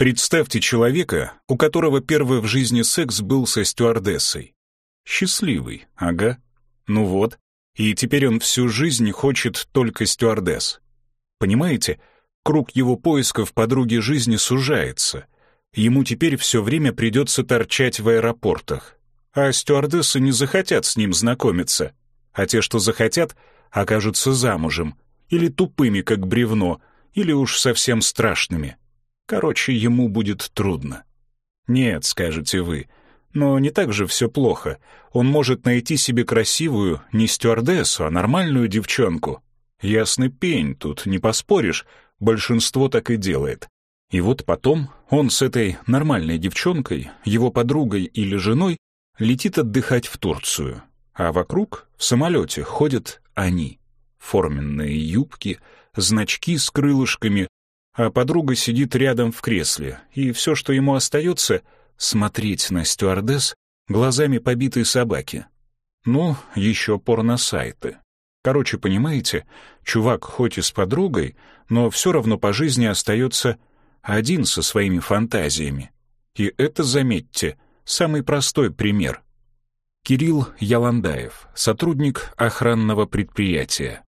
Представьте человека, у которого первый в жизни секс был со стюардессой. Счастливый, ага. Ну вот. И теперь он всю жизнь хочет только стюардесс. Понимаете, круг его поисков подруги жизни сужается. Ему теперь все время придется торчать в аэропортах. А стюардессы не захотят с ним знакомиться. А те, что захотят, окажутся замужем. Или тупыми, как бревно, или уж совсем страшными. Короче, ему будет трудно. Нет, скажете вы, но не так же все плохо. Он может найти себе красивую, не стюардессу, а нормальную девчонку. Ясный пень, тут не поспоришь, большинство так и делает. И вот потом он с этой нормальной девчонкой, его подругой или женой, летит отдыхать в Турцию. А вокруг, в самолете, ходят они. Форменные юбки, значки с крылышками, а подруга сидит рядом в кресле, и все, что ему остается, смотреть на стюардесс глазами побитой собаки. Ну, еще порносайты. Короче, понимаете, чувак хоть и с подругой, но все равно по жизни остается один со своими фантазиями. И это, заметьте, самый простой пример. Кирилл Яландаев, сотрудник охранного предприятия.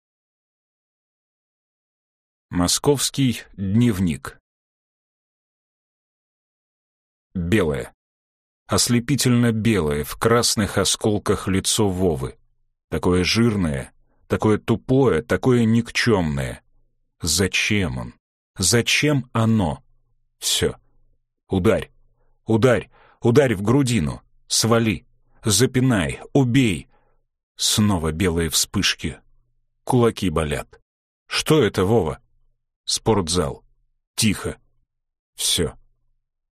Московский дневник. Белое. Ослепительно белое, в красных осколках лицо Вовы. Такое жирное, такое тупое, такое никчемное. Зачем он? Зачем оно? Все. Ударь, ударь, ударь в грудину, свали, запинай, убей. Снова белые вспышки. Кулаки болят. Что это, Вова? Спортзал. Тихо. Все.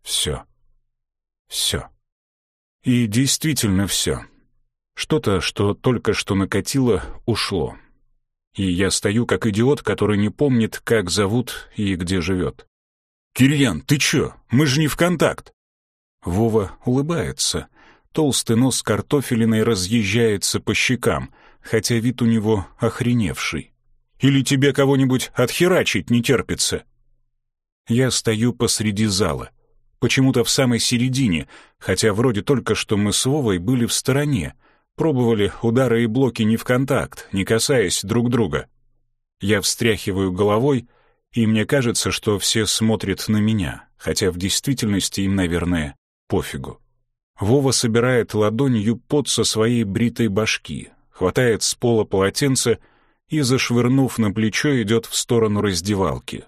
Все. Все. И действительно все. Что-то, что только что накатило, ушло. И я стою как идиот, который не помнит, как зовут и где живет. «Кирьян, ты чё? Мы же не в контакт!» Вова улыбается. Толстый нос картофелиной разъезжается по щекам, хотя вид у него охреневший. Или тебе кого-нибудь отхерачить не терпится?» Я стою посреди зала, почему-то в самой середине, хотя вроде только что мы с Вовой были в стороне, пробовали удары и блоки не в контакт, не касаясь друг друга. Я встряхиваю головой, и мне кажется, что все смотрят на меня, хотя в действительности им, наверное, пофигу. Вова собирает ладонью пот со своей бритой башки, хватает с пола полотенце — и, зашвырнув на плечо, идет в сторону раздевалки.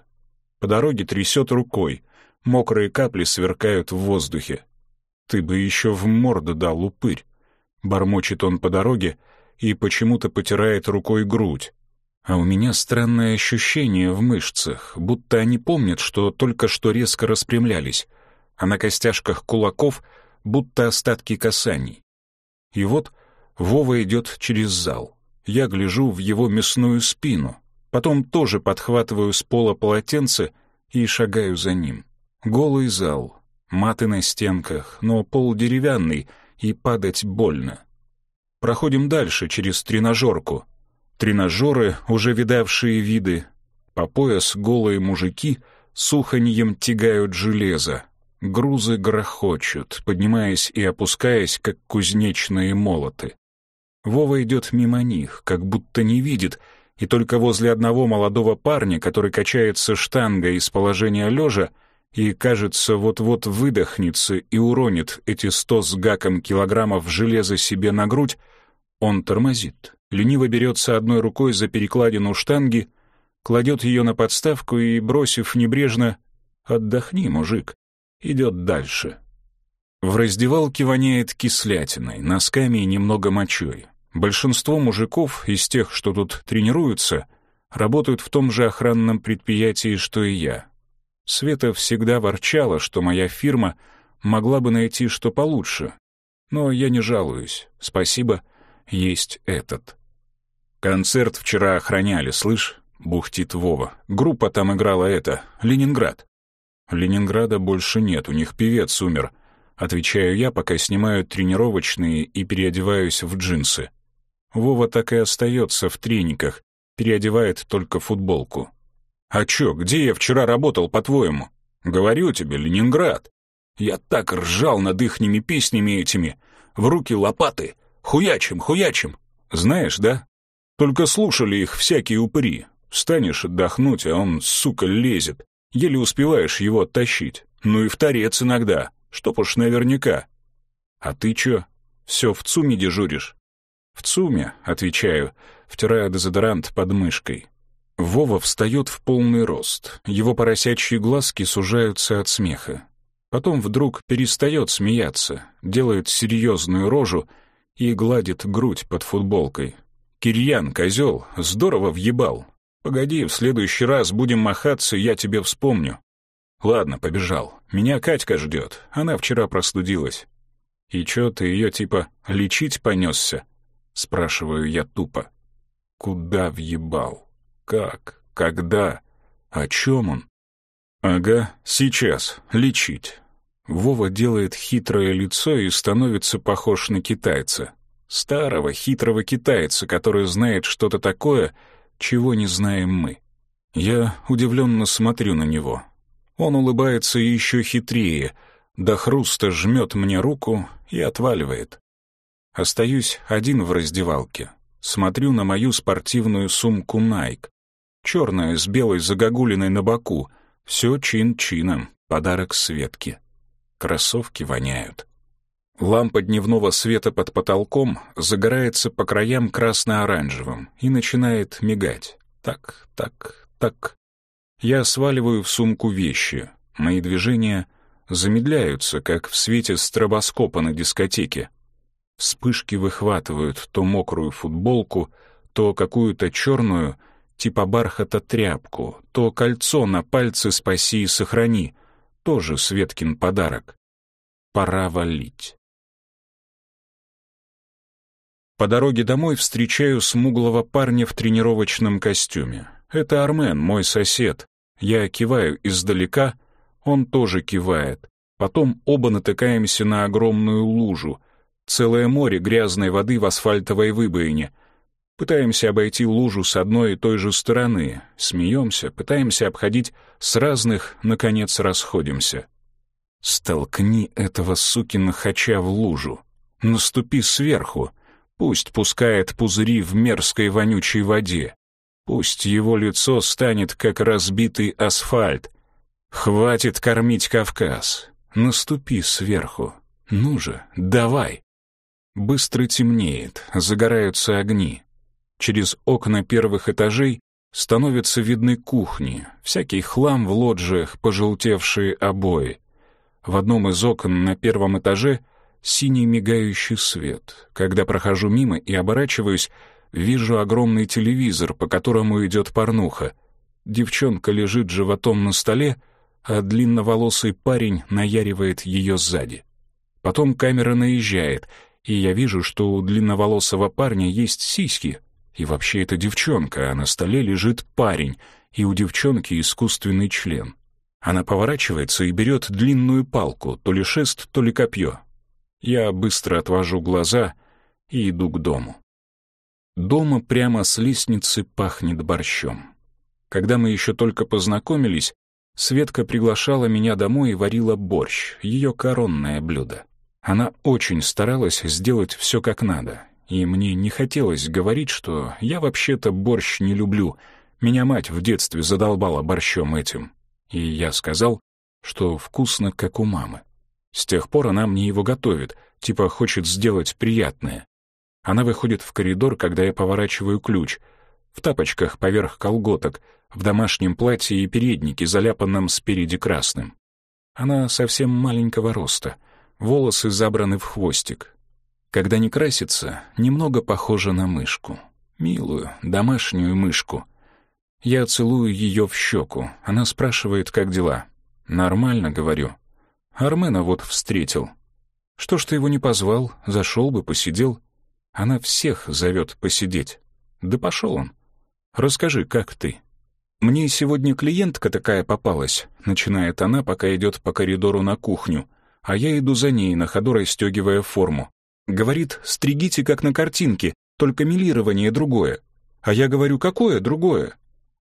По дороге трясет рукой, мокрые капли сверкают в воздухе. «Ты бы еще в морду дал, упырь!» Бормочет он по дороге и почему-то потирает рукой грудь. А у меня странное ощущение в мышцах, будто они помнят, что только что резко распрямлялись, а на костяшках кулаков будто остатки касаний. И вот Вова идет через зал. Я гляжу в его мясную спину, потом тоже подхватываю с пола полотенце и шагаю за ним. Голый зал, маты на стенках, но пол деревянный, и падать больно. Проходим дальше, через тренажерку. Тренажеры, уже видавшие виды. По пояс голые мужики суханьем тягают железо. Грузы грохочут, поднимаясь и опускаясь, как кузнечные молоты. Вова идет мимо них, как будто не видит, и только возле одного молодого парня, который качается штангой из положения лежа, и, кажется, вот-вот выдохнется и уронит эти сто с гаком килограммов железа себе на грудь, он тормозит, лениво берется одной рукой за перекладину штанги, кладет ее на подставку и, бросив небрежно «Отдохни, мужик», идет дальше. В раздевалке воняет кислятиной, носками и немного мочой. Большинство мужиков из тех, что тут тренируются, работают в том же охранном предприятии, что и я. Света всегда ворчала, что моя фирма могла бы найти что получше. Но я не жалуюсь. Спасибо, есть этот. Концерт вчера охраняли, слышь? Бухтит Вова. Группа там играла это, Ленинград. Ленинграда больше нет, у них певец умер. Отвечаю я, пока снимаю тренировочные и переодеваюсь в джинсы. Вова так и остается в трениках, переодевает только футболку. «А чё, где я вчера работал, по-твоему? Говорю тебе, Ленинград. Я так ржал над ихними песнями этими. В руки лопаты. Хуячим, хуячим. Знаешь, да? Только слушали их всякие упыри. Встанешь отдохнуть, а он, сука, лезет. Еле успеваешь его оттащить. Ну и в торец иногда, чтоб уж наверняка. А ты чё, всё в ЦУМе дежуришь? В ЦУМе, отвечаю, втирая дезодорант под мышкой. Вова встает в полный рост, его поросячьи глазки сужаются от смеха. Потом вдруг перестает смеяться, делает серьезную рожу и гладит грудь под футболкой. «Кирьян, козел, здорово въебал. Погоди, в следующий раз будем махаться, я тебе вспомню». «Ладно, побежал. Меня Катька ждет. Она вчера простудилась». «И чё, ты ее типа лечить понесся?» — спрашиваю я тупо. «Куда въебал? Как? Когда? О чем он?» «Ага, сейчас. Лечить». Вова делает хитрое лицо и становится похож на китайца. Старого, хитрого китайца, который знает что-то такое, чего не знаем мы. Я удивленно смотрю на него. Он улыбается еще хитрее, до хруста жмет мне руку и отваливает. Остаюсь один в раздевалке. Смотрю на мою спортивную сумку Nike. Черная с белой загогулиной на боку. Все чин-чином, подарок Светке. Кроссовки воняют. Лампа дневного света под потолком загорается по краям красно-оранжевым и начинает мигать. Так, так, так. Я сваливаю в сумку вещи. Мои движения замедляются, как в свете стробоскопа на дискотеке. Вспышки выхватывают то мокрую футболку, то какую-то черную, типа бархата тряпку, то кольцо на пальце «Спаси и сохрани», тоже Светкин подарок. Пора валить. По дороге домой встречаю смуглого парня в тренировочном костюме. Это Армен, мой сосед. Я киваю издалека, он тоже кивает. Потом оба натыкаемся на огромную лужу. Целое море грязной воды в асфальтовой выбоине. Пытаемся обойти лужу с одной и той же стороны. Смеемся, пытаемся обходить с разных, наконец расходимся. Столкни этого сукина хача в лужу. Наступи сверху. Пусть пускает пузыри в мерзкой вонючей воде. Пусть его лицо станет, как разбитый асфальт. Хватит кормить Кавказ. Наступи сверху. Ну же, давай. Быстро темнеет, загораются огни. Через окна первых этажей становятся видны кухни, всякий хлам в лоджиях, пожелтевшие обои. В одном из окон на первом этаже — синий мигающий свет. Когда прохожу мимо и оборачиваюсь, вижу огромный телевизор, по которому идет порнуха. Девчонка лежит животом на столе, а длинноволосый парень наяривает ее сзади. Потом камера наезжает, и я вижу, что у длинноволосого парня есть сиськи. И вообще это девчонка, а на столе лежит парень, и у девчонки искусственный член. Она поворачивается и берет длинную палку, то ли шест, то ли копье. Я быстро отвожу глаза и иду к дому. Дома прямо с лестницы пахнет борщом. Когда мы еще только познакомились, Светка приглашала меня домой и варила борщ, ее коронное блюдо. Она очень старалась сделать все как надо, и мне не хотелось говорить, что я вообще-то борщ не люблю. Меня мать в детстве задолбала борщом этим. И я сказал, что вкусно, как у мамы. С тех пор она мне его готовит, типа хочет сделать приятное. Она выходит в коридор, когда я поворачиваю ключ, в тапочках поверх колготок, в домашнем платье и переднике, заляпанном спереди красным. Она совсем маленького роста, волосы забраны в хвостик. Когда не красится, немного похожа на мышку. Милую, домашнюю мышку. Я целую ее в щеку. Она спрашивает, как дела. «Нормально», — говорю. Армена вот встретил. Что ж ты его не позвал, зашел бы, посидел. Она всех зовет посидеть. Да пошел он. Расскажи, как ты? Мне сегодня клиентка такая попалась, начинает она, пока идет по коридору на кухню, а я иду за ней, на ходу расстегивая форму. Говорит, стригите, как на картинке, только милирование другое. А я говорю, какое другое?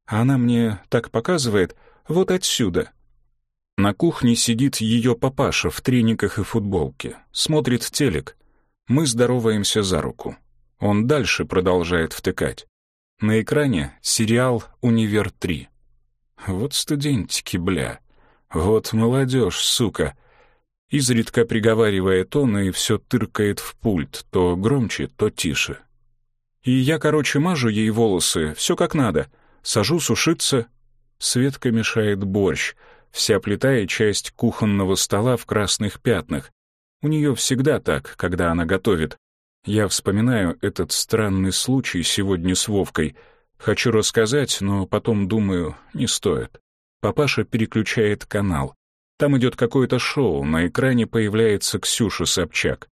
А она мне так показывает, вот отсюда. На кухне сидит ее папаша в трениках и футболке, смотрит телек. Мы здороваемся за руку. Он дальше продолжает втыкать. На экране сериал «Универ-3». Вот студентики, бля. Вот молодежь, сука. Изредка приговаривает он и все тыркает в пульт, то громче, то тише. И я, короче, мажу ей волосы, все как надо. Сажу сушиться. Светка мешает борщ — вся плита и часть кухонного стола в красных пятнах. У нее всегда так, когда она готовит. Я вспоминаю этот странный случай сегодня с Вовкой. Хочу рассказать, но потом думаю, не стоит. Папаша переключает канал. Там идет какое-то шоу, на экране появляется Ксюша Собчак.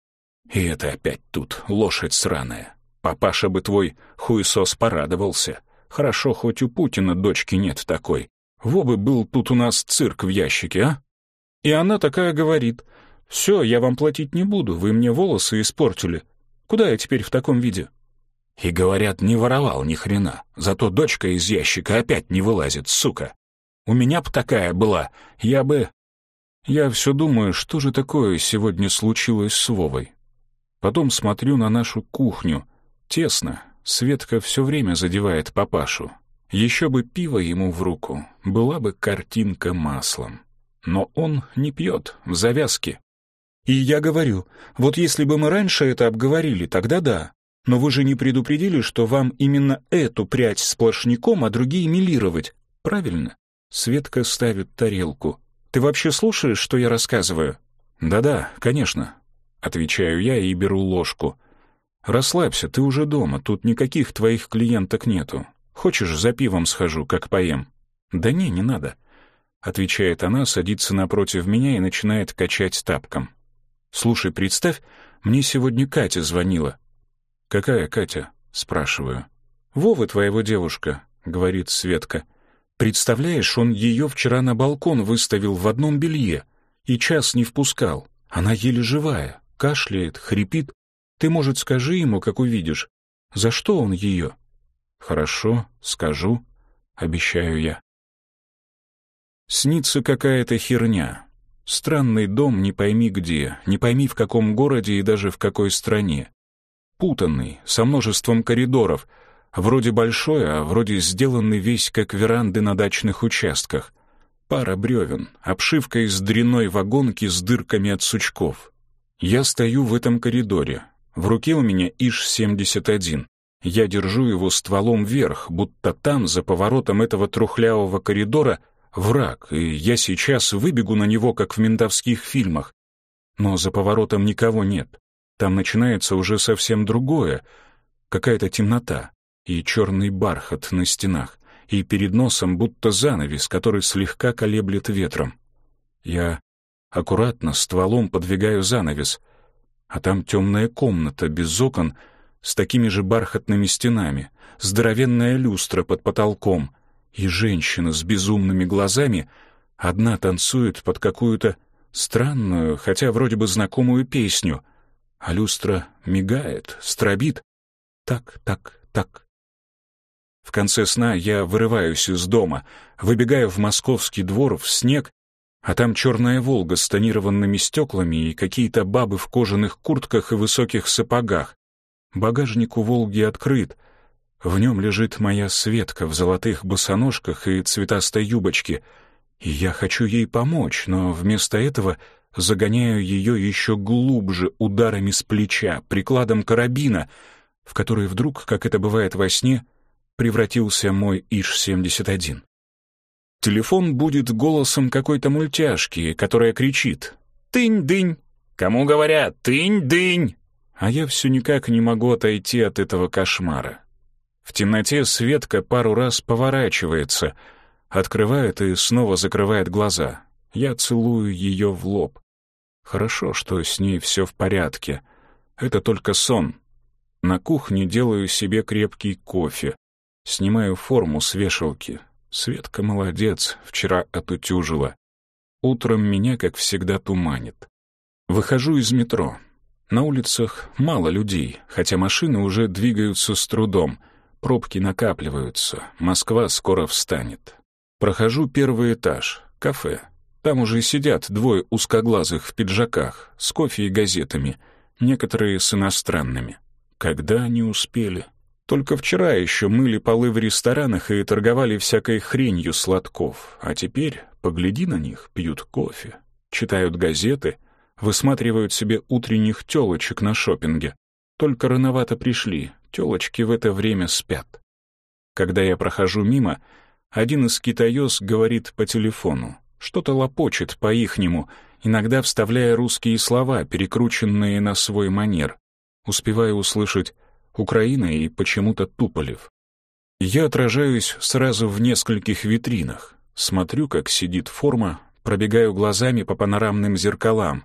И это опять тут, лошадь сраная. Папаша бы твой хуесос порадовался. Хорошо, хоть у Путина дочки нет такой. Во бы был тут у нас цирк в ящике, а? И она такая говорит, «Все, я вам платить не буду, вы мне волосы испортили. Куда я теперь в таком виде?» И говорят, не воровал ни хрена, зато дочка из ящика опять не вылазит, сука. У меня б такая была, я бы... Я все думаю, что же такое сегодня случилось с Вовой. Потом смотрю на нашу кухню. Тесно, Светка все время задевает папашу. Еще бы пиво ему в руку, была бы картинка маслом. Но он не пьет, в завязке. И я говорю, вот если бы мы раньше это обговорили, тогда да. Но вы же не предупредили, что вам именно эту прядь сплошняком, а другие милировать. Правильно? Светка ставит тарелку. Ты вообще слушаешь, что я рассказываю? Да-да, конечно. Отвечаю я и беру ложку. Расслабься, ты уже дома, тут никаких твоих клиенток нету. Хочешь, за пивом схожу, как поем?» «Да не, не надо», — отвечает она, садится напротив меня и начинает качать тапком. «Слушай, представь, мне сегодня Катя звонила». «Какая Катя?» — спрашиваю. «Вова твоего девушка», — говорит Светка. «Представляешь, он ее вчера на балкон выставил в одном белье и час не впускал. Она еле живая, кашляет, хрипит. Ты, может, скажи ему, как увидишь, за что он ее?» «Хорошо, скажу», — обещаю я. Снится какая-то херня. Странный дом не пойми где, не пойми в каком городе и даже в какой стране. Путанный, со множеством коридоров, вроде большой, а вроде сделанный весь как веранды на дачных участках. Пара бревен, обшивка из дряной вагонки с дырками от сучков. Я стою в этом коридоре. В руке у меня ИШ-71. Я держу его стволом вверх, будто там, за поворотом этого трухлявого коридора, враг, и я сейчас выбегу на него, как в ментовских фильмах. Но за поворотом никого нет. Там начинается уже совсем другое, какая-то темнота и черный бархат на стенах, и перед носом будто занавес, который слегка колеблет ветром. Я аккуратно стволом подвигаю занавес, а там темная комната без окон — с такими же бархатными стенами, здоровенная люстра под потолком и женщина с безумными глазами, одна танцует под какую-то странную, хотя вроде бы знакомую песню, а люстра мигает, стробит. Так, так, так. В конце сна я вырываюсь из дома, выбегаю в московский двор, в снег, а там черная «Волга» с тонированными стеклами и какие-то бабы в кожаных куртках и высоких сапогах. Багажник у «Волги» открыт. В нем лежит моя Светка в золотых босоножках и цветастой юбочке. И я хочу ей помочь, но вместо этого загоняю ее еще глубже ударами с плеча, прикладом карабина, в который вдруг, как это бывает во сне, превратился мой ИШ-71. Телефон будет голосом какой-то мультяшки, которая кричит «Тынь-дынь!» «Кому говорят? Тынь-дынь!» а я все никак не могу отойти от этого кошмара. В темноте Светка пару раз поворачивается, открывает и снова закрывает глаза. Я целую ее в лоб. Хорошо, что с ней все в порядке. Это только сон. На кухне делаю себе крепкий кофе. Снимаю форму с вешалки. Светка молодец, вчера отутюжила. Утром меня, как всегда, туманит. Выхожу из метро. На улицах мало людей, хотя машины уже двигаются с трудом. Пробки накапливаются, Москва скоро встанет. Прохожу первый этаж, кафе. Там уже сидят двое узкоглазых в пиджаках, с кофе и газетами, некоторые с иностранными. Когда они успели? Только вчера еще мыли полы в ресторанах и торговали всякой хренью сладков, а теперь, погляди на них, пьют кофе, читают газеты, высматривают себе утренних телочек на шопинге. Только рановато пришли, телочки в это время спят. Когда я прохожу мимо, один из китаёс говорит по телефону, что-то лопочет по-ихнему, иногда вставляя русские слова, перекрученные на свой манер. Успеваю услышать «Украина» и почему-то «Туполев». Я отражаюсь сразу в нескольких витринах, смотрю, как сидит форма, пробегаю глазами по панорамным зеркалам.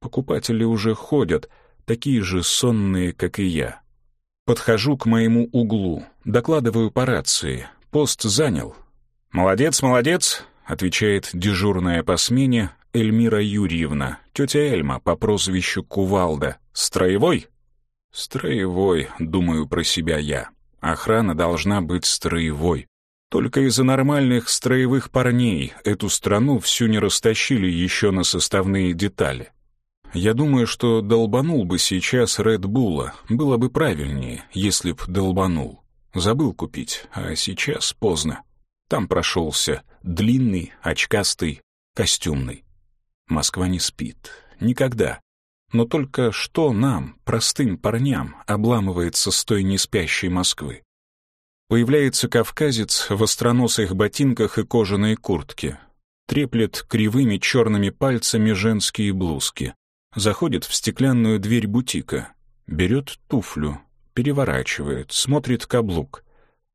Покупатели уже ходят, такие же сонные, как и я. Подхожу к моему углу, докладываю по рации. Пост занял. «Молодец, молодец», — отвечает дежурная по смене Эльмира Юрьевна, тетя Эльма по прозвищу Кувалда. «Строевой?» «Строевой», — думаю про себя я. Охрана должна быть строевой. Только из-за нормальных строевых парней эту страну всю не растащили еще на составные детали. Я думаю, что долбанул бы сейчас Редбула. Было бы правильнее, если б долбанул. Забыл купить, а сейчас поздно. Там прошелся длинный, очкастый, костюмный. Москва не спит. Никогда. Но только что нам, простым парням, обламывается с той неспящей Москвы? Появляется кавказец в остроносых ботинках и кожаной куртке. Треплет кривыми черными пальцами женские блузки заходит в стеклянную дверь бутика, берет туфлю, переворачивает, смотрит каблук.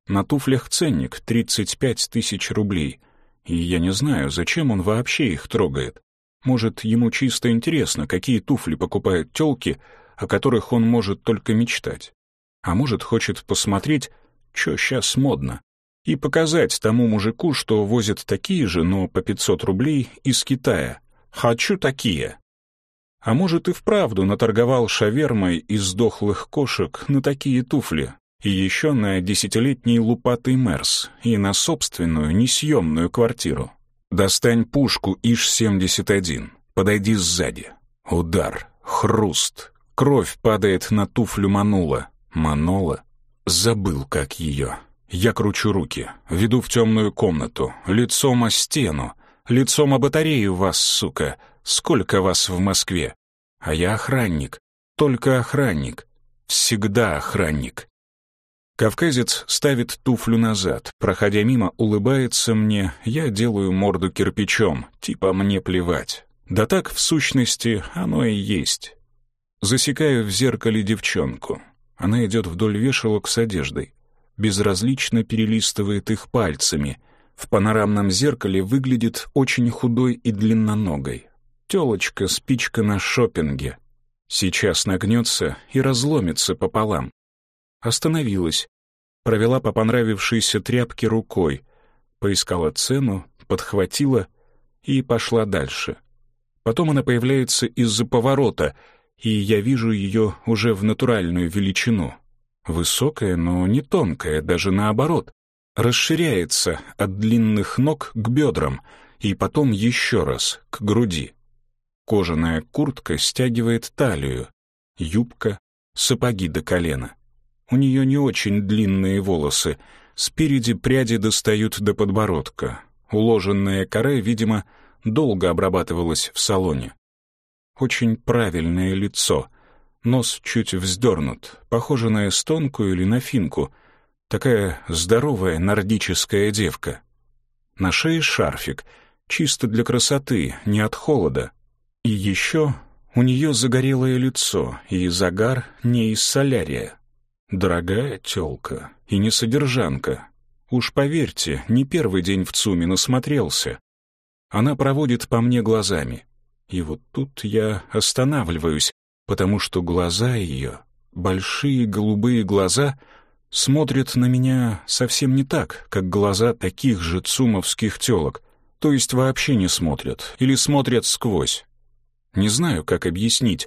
На туфлях ценник — 35 тысяч рублей, и я не знаю, зачем он вообще их трогает. Может, ему чисто интересно, какие туфли покупают тёлки, о которых он может только мечтать. А может, хочет посмотреть, что сейчас модно, и показать тому мужику, что возят такие же, но по 500 рублей из Китая. «Хочу такие». А может, и вправду наторговал шавермой из дохлых кошек на такие туфли, и еще на десятилетний лупатый Мерс, и на собственную несъемную квартиру. Достань пушку Иш-71, подойди сзади. Удар, хруст, кровь падает на туфлю Манула. Манола забыл, как ее. Я кручу руки, веду в темную комнату, лицом о стену, лицом о батарею вас, сука, Сколько вас в Москве? А я охранник, только охранник, всегда охранник. Кавказец ставит туфлю назад, проходя мимо, улыбается мне, я делаю морду кирпичом, типа мне плевать. Да так, в сущности, оно и есть. Засекаю в зеркале девчонку. Она идет вдоль вешалок с одеждой. Безразлично перелистывает их пальцами. В панорамном зеркале выглядит очень худой и длинноногой. Телочка спичка на шопинге. Сейчас нагнется и разломится пополам. Остановилась, провела по понравившейся тряпке рукой, поискала цену, подхватила и пошла дальше. Потом она появляется из-за поворота, и я вижу ее уже в натуральную величину. Высокая, но не тонкая, даже наоборот. Расширяется от длинных ног к бедрам, и потом еще раз к груди. Кожаная куртка стягивает талию, юбка, сапоги до колена. У нее не очень длинные волосы, спереди пряди достают до подбородка. Уложенная коре, видимо, долго обрабатывалась в салоне. Очень правильное лицо, нос чуть вздернут, похоже на эстонку или на финку, такая здоровая нордическая девка. На шее шарфик, чисто для красоты, не от холода. И еще у нее загорелое лицо, и загар не из солярия. Дорогая тёлка и не содержанка. Уж поверьте, не первый день в ЦУМе насмотрелся. Она проводит по мне глазами. И вот тут я останавливаюсь, потому что глаза ее, большие голубые глаза, смотрят на меня совсем не так, как глаза таких же цумовских тёлок, то есть вообще не смотрят или смотрят сквозь. Не знаю, как объяснить.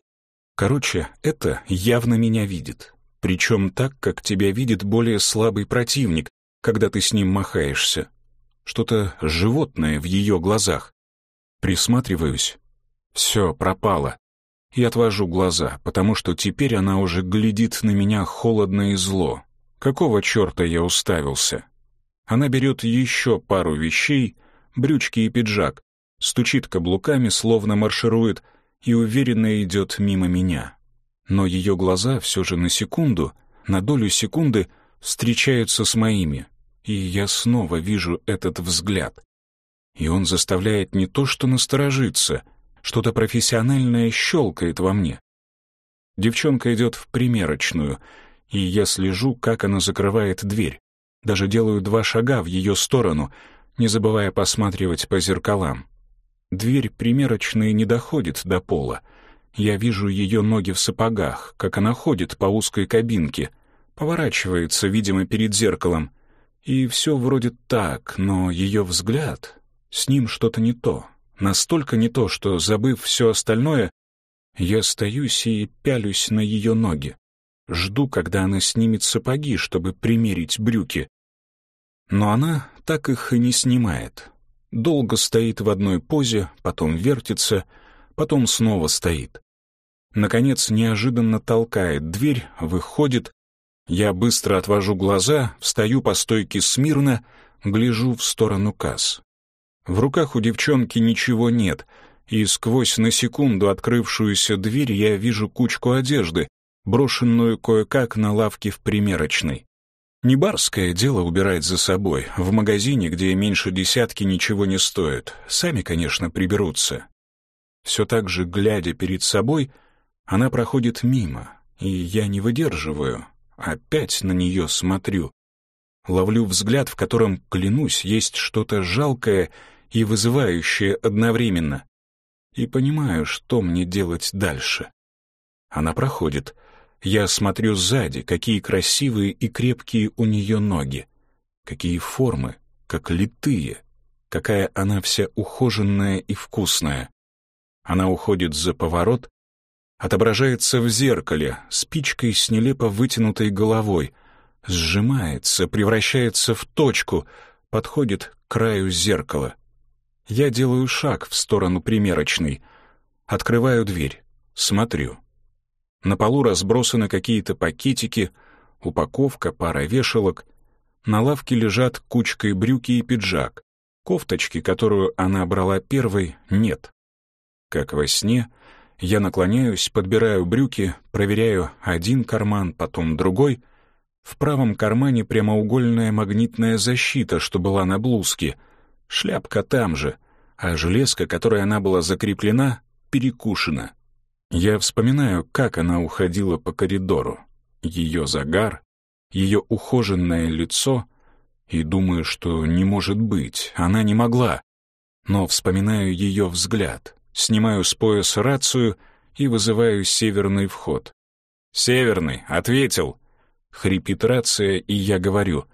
Короче, это явно меня видит. Причем так, как тебя видит более слабый противник, когда ты с ним махаешься. Что-то животное в ее глазах. Присматриваюсь. Все пропало. И отвожу глаза, потому что теперь она уже глядит на меня холодно и зло. Какого черта я уставился? Она берет еще пару вещей, брючки и пиджак, стучит каблуками, словно марширует, и уверенно идет мимо меня. Но ее глаза все же на секунду, на долю секунды встречаются с моими, и я снова вижу этот взгляд. И он заставляет не то что насторожиться, что-то профессиональное щелкает во мне. Девчонка идет в примерочную, и я слежу, как она закрывает дверь. Даже делаю два шага в ее сторону, не забывая посматривать по зеркалам. Дверь примерочной не доходит до пола. Я вижу ее ноги в сапогах, как она ходит по узкой кабинке, поворачивается, видимо, перед зеркалом. И все вроде так, но ее взгляд... С ним что-то не то. Настолько не то, что, забыв все остальное, я стоюсь и пялюсь на ее ноги. Жду, когда она снимет сапоги, чтобы примерить брюки. Но она так их и не снимает долго стоит в одной позе, потом вертится, потом снова стоит. Наконец, неожиданно толкает дверь, выходит. Я быстро отвожу глаза, встаю по стойке смирно, гляжу в сторону касс. В руках у девчонки ничего нет, и сквозь на секунду открывшуюся дверь я вижу кучку одежды, брошенную кое-как на лавке в примерочной. Не барское дело убирать за собой. В магазине, где меньше десятки, ничего не стоит. Сами, конечно, приберутся. Все так же, глядя перед собой, она проходит мимо, и я не выдерживаю. Опять на нее смотрю. Ловлю взгляд, в котором, клянусь, есть что-то жалкое и вызывающее одновременно. И понимаю, что мне делать дальше. Она проходит — я смотрю сзади, какие красивые и крепкие у нее ноги, какие формы, как литые, какая она вся ухоженная и вкусная. Она уходит за поворот, отображается в зеркале, спичкой с нелепо вытянутой головой, сжимается, превращается в точку, подходит к краю зеркала. Я делаю шаг в сторону примерочной, открываю дверь, смотрю. На полу разбросаны какие-то пакетики, упаковка, пара вешалок. На лавке лежат кучкой брюки и пиджак. Кофточки, которую она брала первой, нет. Как во сне, я наклоняюсь, подбираю брюки, проверяю один карман, потом другой. В правом кармане прямоугольная магнитная защита, что была на блузке. Шляпка там же, а железка, которой она была закреплена, перекушена. Я вспоминаю, как она уходила по коридору, ее загар, ее ухоженное лицо, и думаю, что не может быть, она не могла. Но вспоминаю ее взгляд, снимаю с пояса рацию и вызываю северный вход. «Северный, ответил!» Хрипит рация, и я говорю.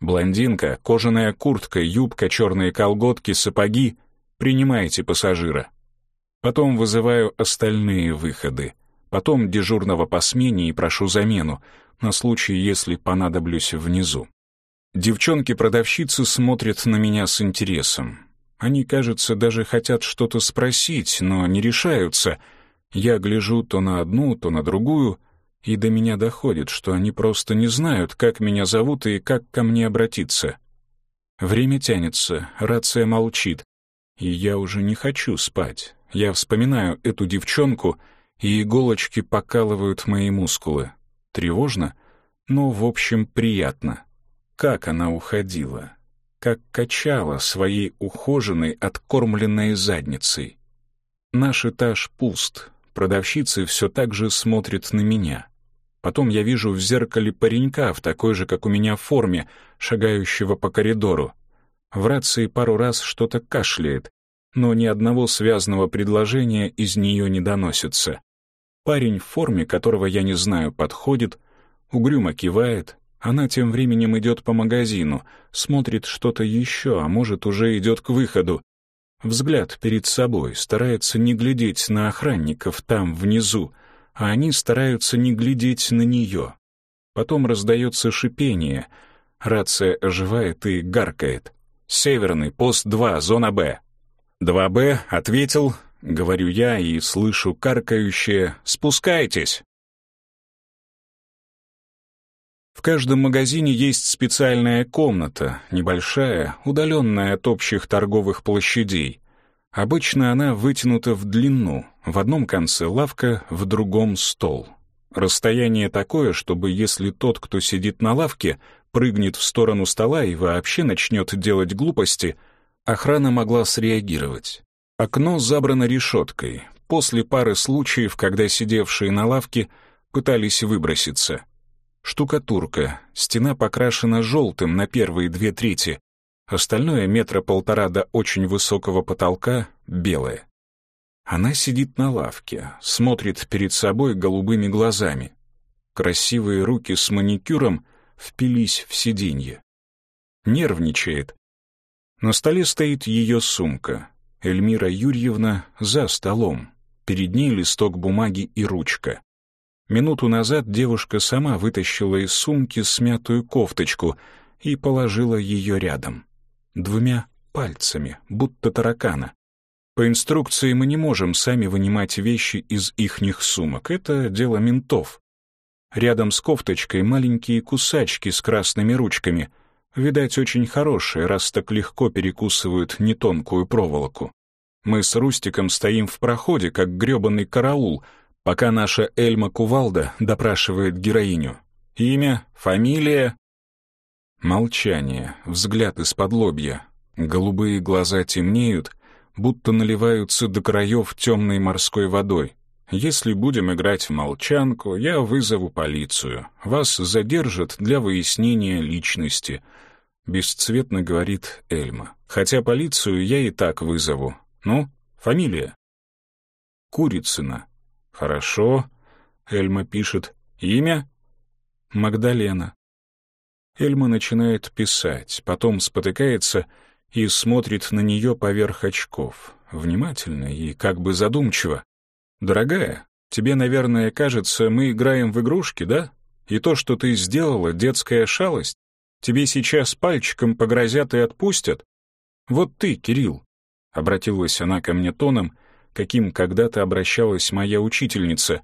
«Блондинка, кожаная куртка, юбка, черные колготки, сапоги. Принимайте пассажира». Потом вызываю остальные выходы. Потом дежурного по смене и прошу замену, на случай, если понадоблюсь внизу. Девчонки-продавщицы смотрят на меня с интересом. Они, кажется, даже хотят что-то спросить, но не решаются. Я гляжу то на одну, то на другую, и до меня доходит, что они просто не знают, как меня зовут и как ко мне обратиться. Время тянется, рация молчит, и я уже не хочу спать. Я вспоминаю эту девчонку, и иголочки покалывают мои мускулы. Тревожно, но, в общем, приятно. Как она уходила, как качала своей ухоженной, откормленной задницей. Наш этаж пуст, продавщицы все так же смотрят на меня. Потом я вижу в зеркале паренька в такой же, как у меня, форме, шагающего по коридору. В рации пару раз что-то кашляет, но ни одного связанного предложения из нее не доносится. Парень в форме, которого я не знаю, подходит, угрюмо кивает, она тем временем идет по магазину, смотрит что-то еще, а может, уже идет к выходу. Взгляд перед собой, старается не глядеть на охранников там, внизу, а они стараются не глядеть на нее. Потом раздается шипение, рация оживает и гаркает. «Северный, пост 2, зона Б». 2Б ответил, говорю я и слышу каркающее «Спускайтесь!». В каждом магазине есть специальная комната, небольшая, удаленная от общих торговых площадей. Обычно она вытянута в длину, в одном конце лавка, в другом стол. Расстояние такое, чтобы если тот, кто сидит на лавке, прыгнет в сторону стола и вообще начнет делать глупости, охрана могла среагировать. Окно забрано решеткой, после пары случаев, когда сидевшие на лавке пытались выброситься. Штукатурка, стена покрашена желтым на первые две трети, остальное метра полтора до очень высокого потолка белое. Она сидит на лавке, смотрит перед собой голубыми глазами. Красивые руки с маникюром впились в сиденье. Нервничает. На столе стоит ее сумка. Эльмира Юрьевна за столом. Перед ней листок бумаги и ручка. Минуту назад девушка сама вытащила из сумки смятую кофточку и положила ее рядом. Двумя пальцами, будто таракана. По инструкции мы не можем сами вынимать вещи из ихних сумок. Это дело ментов. Рядом с кофточкой маленькие кусачки с красными ручками. Видать, очень хорошие, раз так легко перекусывают нетонкую проволоку. Мы с Рустиком стоим в проходе, как грёбаный караул — пока наша Эльма Кувалда допрашивает героиню. Имя, фамилия... Молчание, взгляд из-под лобья. Голубые глаза темнеют, будто наливаются до краев темной морской водой. Если будем играть в молчанку, я вызову полицию. Вас задержат для выяснения личности. Бесцветно говорит Эльма. Хотя полицию я и так вызову. Ну, фамилия? Курицына. «Хорошо», — Эльма пишет. «Имя?» «Магдалена». Эльма начинает писать, потом спотыкается и смотрит на нее поверх очков, внимательно и как бы задумчиво. «Дорогая, тебе, наверное, кажется, мы играем в игрушки, да? И то, что ты сделала, детская шалость? Тебе сейчас пальчиком погрозят и отпустят? Вот ты, Кирилл», — обратилась она ко мне тоном, каким когда-то обращалась моя учительница.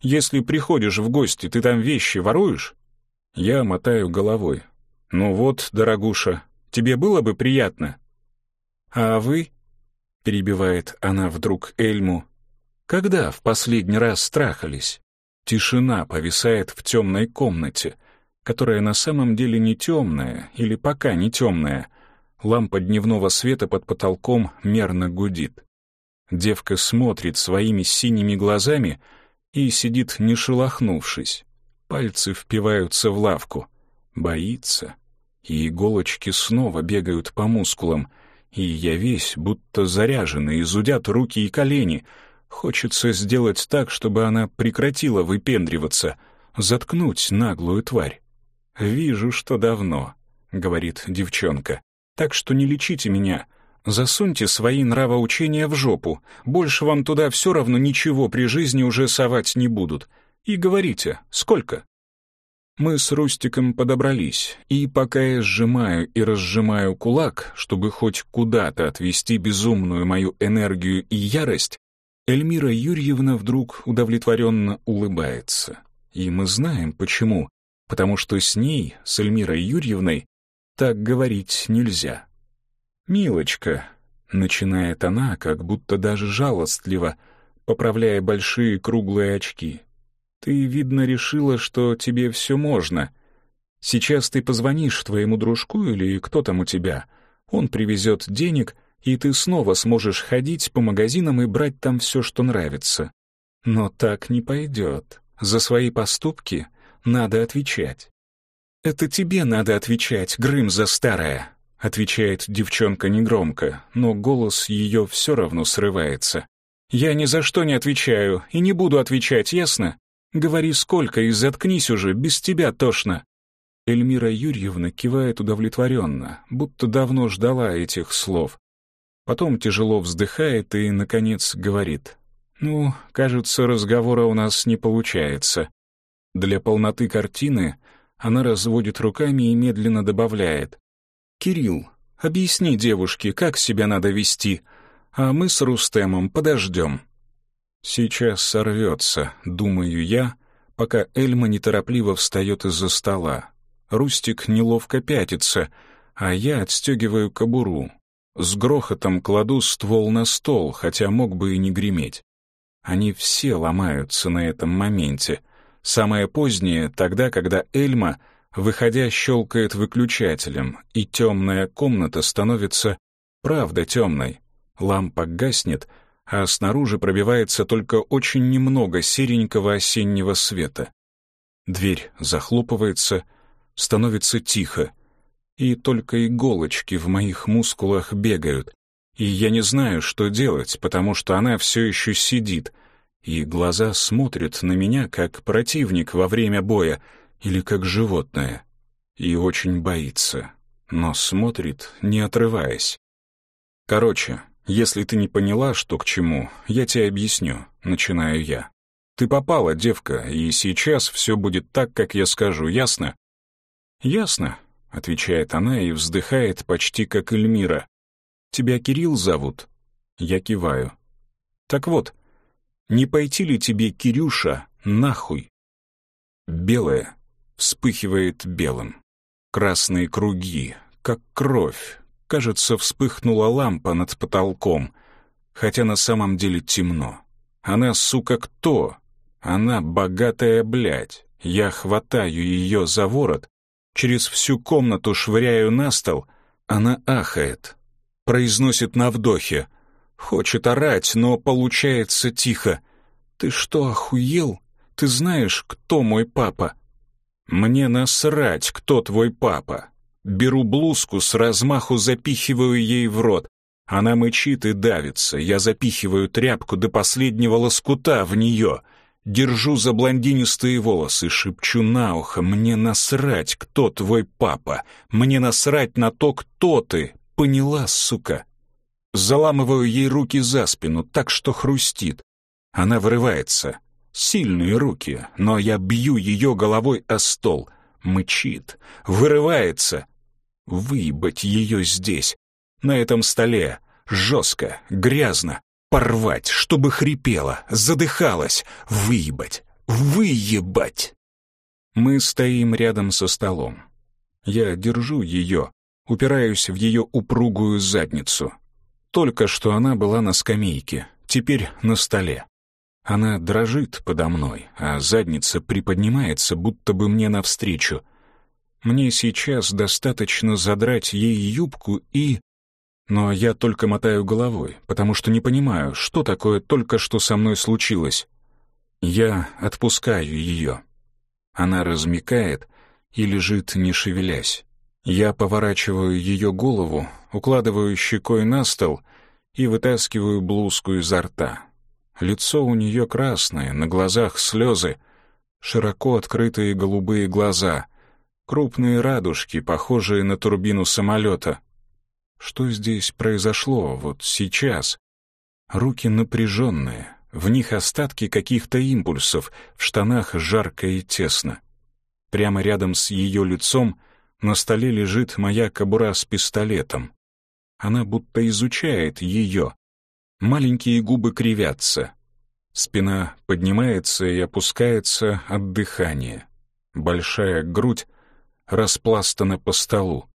«Если приходишь в гости, ты там вещи воруешь?» Я мотаю головой. «Ну вот, дорогуша, тебе было бы приятно». «А вы?» — перебивает она вдруг Эльму. «Когда в последний раз страхались?» Тишина повисает в темной комнате, которая на самом деле не темная или пока не темная. Лампа дневного света под потолком мерно гудит. Девка смотрит своими синими глазами и сидит не шелохнувшись. Пальцы впиваются в лавку. Боится. И иголочки снова бегают по мускулам. И я весь будто заряженный, изудят руки и колени. Хочется сделать так, чтобы она прекратила выпендриваться, заткнуть наглую тварь. «Вижу, что давно», — говорит девчонка. «Так что не лечите меня, Засуньте свои нравоучения в жопу. Больше вам туда все равно ничего при жизни уже совать не будут. И говорите, сколько?» Мы с Рустиком подобрались, и пока я сжимаю и разжимаю кулак, чтобы хоть куда-то отвести безумную мою энергию и ярость, Эльмира Юрьевна вдруг удовлетворенно улыбается. И мы знаем, почему. Потому что с ней, с Эльмирой Юрьевной, так говорить нельзя. «Милочка», — начинает она, как будто даже жалостливо, поправляя большие круглые очки. «Ты, видно, решила, что тебе все можно. Сейчас ты позвонишь твоему дружку или кто там у тебя. Он привезет денег, и ты снова сможешь ходить по магазинам и брать там все, что нравится. Но так не пойдет. За свои поступки надо отвечать». «Это тебе надо отвечать, Грымза старая», отвечает девчонка негромко, но голос ее все равно срывается. «Я ни за что не отвечаю и не буду отвечать, ясно? Говори сколько и заткнись уже, без тебя тошно». Эльмира Юрьевна кивает удовлетворенно, будто давно ждала этих слов. Потом тяжело вздыхает и, наконец, говорит. «Ну, кажется, разговора у нас не получается». Для полноты картины она разводит руками и медленно добавляет. «Кирилл, объясни девушке, как себя надо вести. а мы с Рустемом подождем». Сейчас сорвется, думаю я, пока Эльма неторопливо встает из-за стола. Рустик неловко пятится, а я отстегиваю кобуру. С грохотом кладу ствол на стол, хотя мог бы и не греметь. Они все ломаются на этом моменте. Самое позднее — тогда, когда Эльма, выходя, щелкает выключателем, и темная комната становится правда темной. Лампа гаснет, а снаружи пробивается только очень немного серенького осеннего света. Дверь захлопывается, становится тихо, и только иголочки в моих мускулах бегают, и я не знаю, что делать, потому что она все еще сидит, и глаза смотрят на меня как противник во время боя или как животное, и очень боится, но смотрит, не отрываясь. Короче, если ты не поняла, что к чему, я тебе объясню, начинаю я. Ты попала, девка, и сейчас все будет так, как я скажу, ясно? Ясно, отвечает она и вздыхает почти как Эльмира. Тебя Кирилл зовут? Я киваю. Так вот, не пойти ли тебе, Кирюша, нахуй? Белое вспыхивает белым. Красные круги, как кровь. Кажется, вспыхнула лампа над потолком, хотя на самом деле темно. Она, сука, кто? Она богатая блядь. Я хватаю ее за ворот, через всю комнату швыряю на стол. Она ахает, произносит на вдохе. Хочет орать, но получается тихо. «Ты что, охуел? Ты знаешь, кто мой папа?» «Мне насрать, кто твой папа!» Беру блузку, с размаху запихиваю ей в рот. Она мычит и давится. Я запихиваю тряпку до последнего лоскута в нее. Держу за блондинистые волосы, шепчу на ухо. Мне насрать, кто твой папа. Мне насрать на то, кто ты. Поняла, сука? Заламываю ей руки за спину, так что хрустит. Она вырывается. Сильные руки, но я бью ее головой о стол. Мычит, вырывается. Выебать ее здесь, на этом столе, жестко, грязно, порвать, чтобы хрипела, задыхалась, выебать, выебать. Мы стоим рядом со столом. Я держу ее, упираюсь в ее упругую задницу. Только что она была на скамейке, теперь на столе. Она дрожит подо мной, а задница приподнимается, будто бы мне навстречу. Мне сейчас достаточно задрать ей юбку и... Но я только мотаю головой, потому что не понимаю, что такое только что со мной случилось. Я отпускаю ее. Она размекает и лежит, не шевелясь. Я поворачиваю ее голову, укладываю щекой на стол и вытаскиваю блузку изо рта. Лицо у нее красное, на глазах слезы, широко открытые голубые глаза, крупные радужки, похожие на турбину самолета. Что здесь произошло вот сейчас? Руки напряженные, в них остатки каких-то импульсов, в штанах жарко и тесно. Прямо рядом с ее лицом — на столе лежит моя кобура с пистолетом. Она будто изучает ее. Маленькие губы кривятся. Спина поднимается и опускается от дыхания. Большая грудь распластана по столу.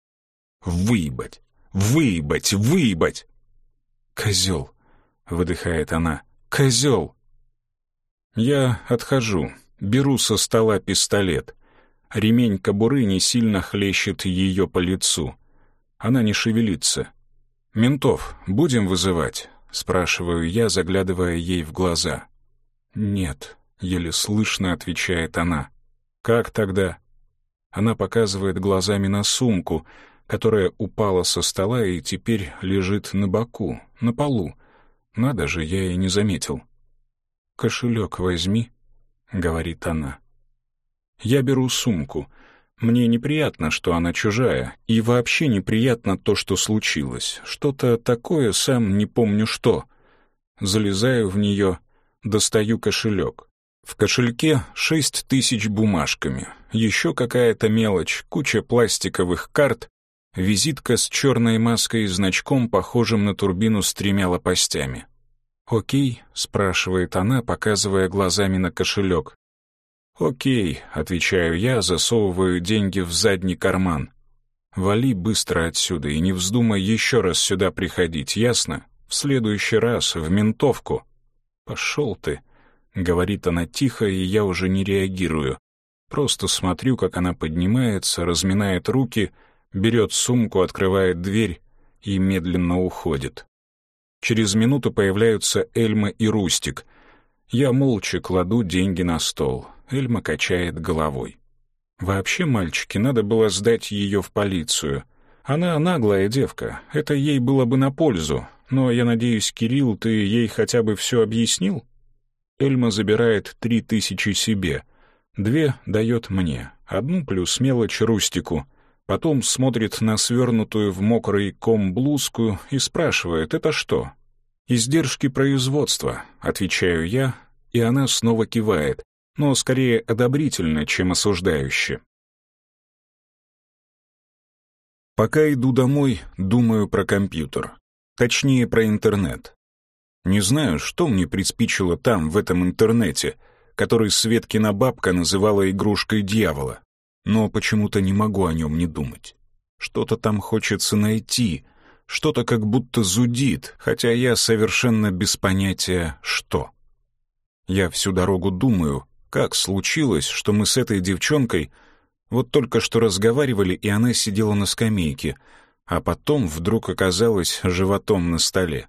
«Выебать! Выебать! Выебать!» «Козел!» — выдыхает она. «Козел!» Я отхожу, беру со стола пистолет — Ремень кобуры не сильно хлещет ее по лицу. Она не шевелится. «Ментов будем вызывать?» — спрашиваю я, заглядывая ей в глаза. «Нет», — еле слышно отвечает она. «Как тогда?» Она показывает глазами на сумку, которая упала со стола и теперь лежит на боку, на полу. Надо же, я и не заметил. «Кошелек возьми», — говорит она. Я беру сумку. Мне неприятно, что она чужая, и вообще неприятно то, что случилось. Что-то такое, сам не помню что. Залезаю в нее, достаю кошелек. В кошельке шесть тысяч бумажками, еще какая-то мелочь, куча пластиковых карт Визитка с черной маской и значком, похожим на турбину с тремя лопастями. «Окей?» — спрашивает она, показывая глазами на кошелек. «Окей», — отвечаю я, засовываю деньги в задний карман. «Вали быстро отсюда и не вздумай еще раз сюда приходить, ясно? В следующий раз, в ментовку». «Пошел ты», — говорит она тихо, и я уже не реагирую. Просто смотрю, как она поднимается, разминает руки, берет сумку, открывает дверь и медленно уходит. Через минуту появляются Эльма и Рустик. Я молча кладу деньги на стол. Эльма качает головой. Вообще, мальчики, надо было сдать ее в полицию. Она наглая девка, это ей было бы на пользу. Но, я надеюсь, Кирилл, ты ей хотя бы все объяснил? Эльма забирает три тысячи себе. Две дает мне, одну плюс мелочь Рустику. Потом смотрит на свернутую в мокрый ком блузку и спрашивает, это что? «Издержки производства», — отвечаю я, и она снова кивает, но скорее одобрительно, чем осуждающе. Пока иду домой, думаю про компьютер. Точнее, про интернет. Не знаю, что мне приспичило там, в этом интернете, который Светкина бабка называла игрушкой дьявола. Но почему-то не могу о нем не думать. Что-то там хочется найти, что-то как будто зудит, хотя я совершенно без понятия «что». Я всю дорогу думаю, как случилось, что мы с этой девчонкой вот только что разговаривали, и она сидела на скамейке, а потом вдруг оказалась животом на столе.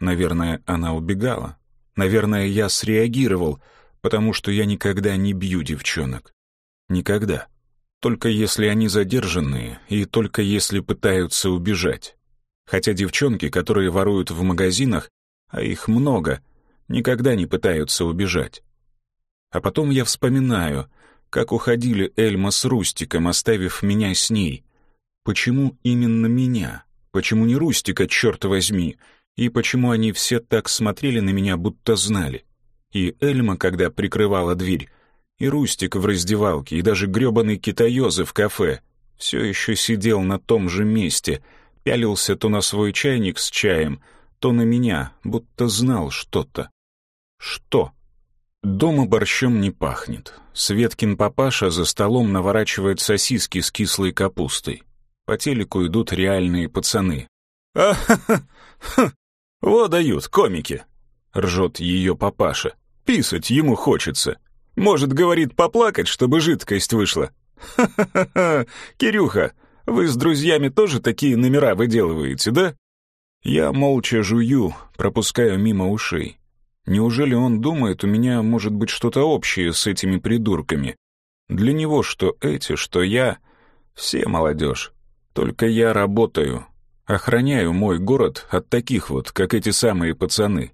Наверное, она убегала. Наверное, я среагировал, потому что я никогда не бью девчонок. Никогда. Только если они задержанные и только если пытаются убежать. Хотя девчонки, которые воруют в магазинах, а их много, никогда не пытаются убежать. А потом я вспоминаю, как уходили Эльма с Рустиком, оставив меня с ней. Почему именно меня? Почему не Рустика, черт возьми? И почему они все так смотрели на меня, будто знали? И Эльма, когда прикрывала дверь, и Рустик в раздевалке, и даже грёбаный китаёзы в кафе все еще сидел на том же месте, пялился то на свой чайник с чаем, то на меня, будто знал что-то. Что? Дома борщом не пахнет. Светкин папаша за столом наворачивает сосиски с кислой капустой. По телеку идут реальные пацаны. «А-ха-ха! Во дают, комики!» — ржет ее папаша. «Писать ему хочется. Может, говорит, поплакать, чтобы жидкость вышла. Ха-ха-ха! Кирюха, вы с друзьями тоже такие номера выделываете, да?» Я молча жую, пропускаю мимо ушей. Неужели он думает, у меня может быть что-то общее с этими придурками? Для него что эти, что я, все молодежь. Только я работаю, охраняю мой город от таких вот, как эти самые пацаны.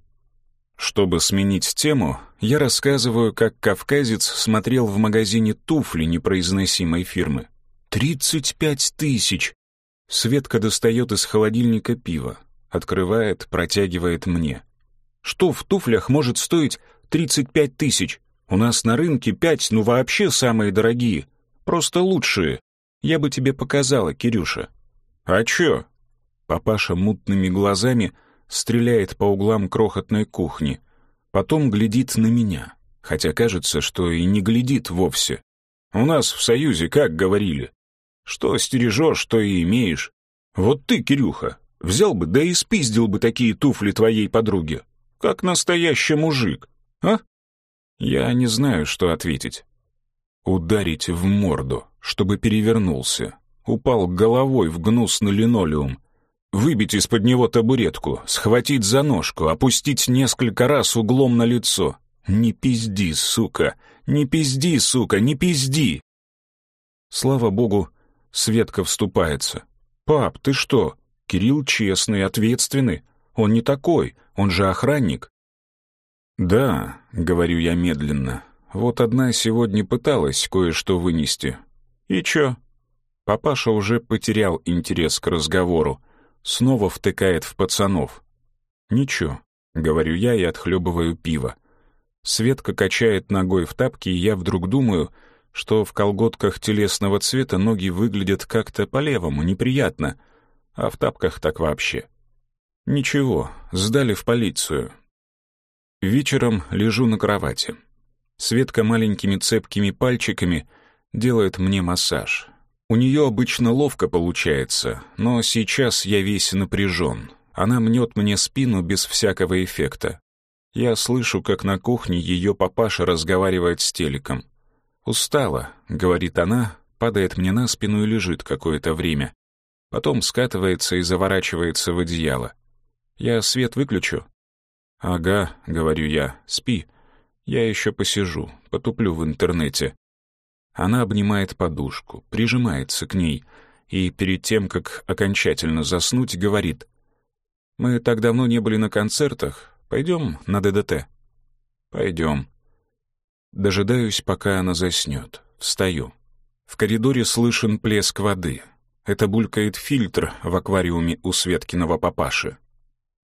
Чтобы сменить тему, я рассказываю, как кавказец смотрел в магазине туфли непроизносимой фирмы. «Тридцать пять тысяч!» Светка достает из холодильника пиво, открывает, протягивает мне. Что в туфлях может стоить 35 тысяч? У нас на рынке пять, ну вообще самые дорогие. Просто лучшие. Я бы тебе показала, Кирюша. А чё? Папаша мутными глазами стреляет по углам крохотной кухни. Потом глядит на меня, хотя кажется, что и не глядит вовсе. У нас в Союзе как говорили? Что стережешь, что и имеешь. Вот ты, Кирюха, взял бы, да и спиздил бы такие туфли твоей подруге как настоящий мужик, а? Я не знаю, что ответить. Ударить в морду, чтобы перевернулся. Упал головой в гнусный линолеум. Выбить из-под него табуретку, схватить за ножку, опустить несколько раз углом на лицо. Не пизди, сука, не пизди, сука, не пизди. Слава богу, Светка вступается. «Пап, ты что? Кирилл честный, ответственный. Он не такой, он же охранник». «Да», — говорю я медленно, — «вот одна сегодня пыталась кое-что вынести». «И чё?» Папаша уже потерял интерес к разговору, снова втыкает в пацанов. «Ничего», — говорю я и отхлебываю пиво. Светка качает ногой в тапке, и я вдруг думаю, что в колготках телесного цвета ноги выглядят как-то по-левому, неприятно, а в тапках так вообще. Ничего, сдали в полицию. Вечером лежу на кровати. Светка маленькими цепкими пальчиками делает мне массаж. У нее обычно ловко получается, но сейчас я весь напряжен. Она мнет мне спину без всякого эффекта. Я слышу, как на кухне ее папаша разговаривает с телеком. «Устала», — говорит она, падает мне на спину и лежит какое-то время. Потом скатывается и заворачивается в одеяло. «Я свет выключу?» «Ага», — говорю я, — «спи. Я еще посижу, потуплю в интернете». Она обнимает подушку, прижимается к ней и перед тем, как окончательно заснуть, говорит «Мы так давно не были на концертах, пойдем на ДДТ?» «Пойдем». Дожидаюсь, пока она заснет. Встаю. В коридоре слышен плеск воды. Это булькает фильтр в аквариуме у Светкиного папаши.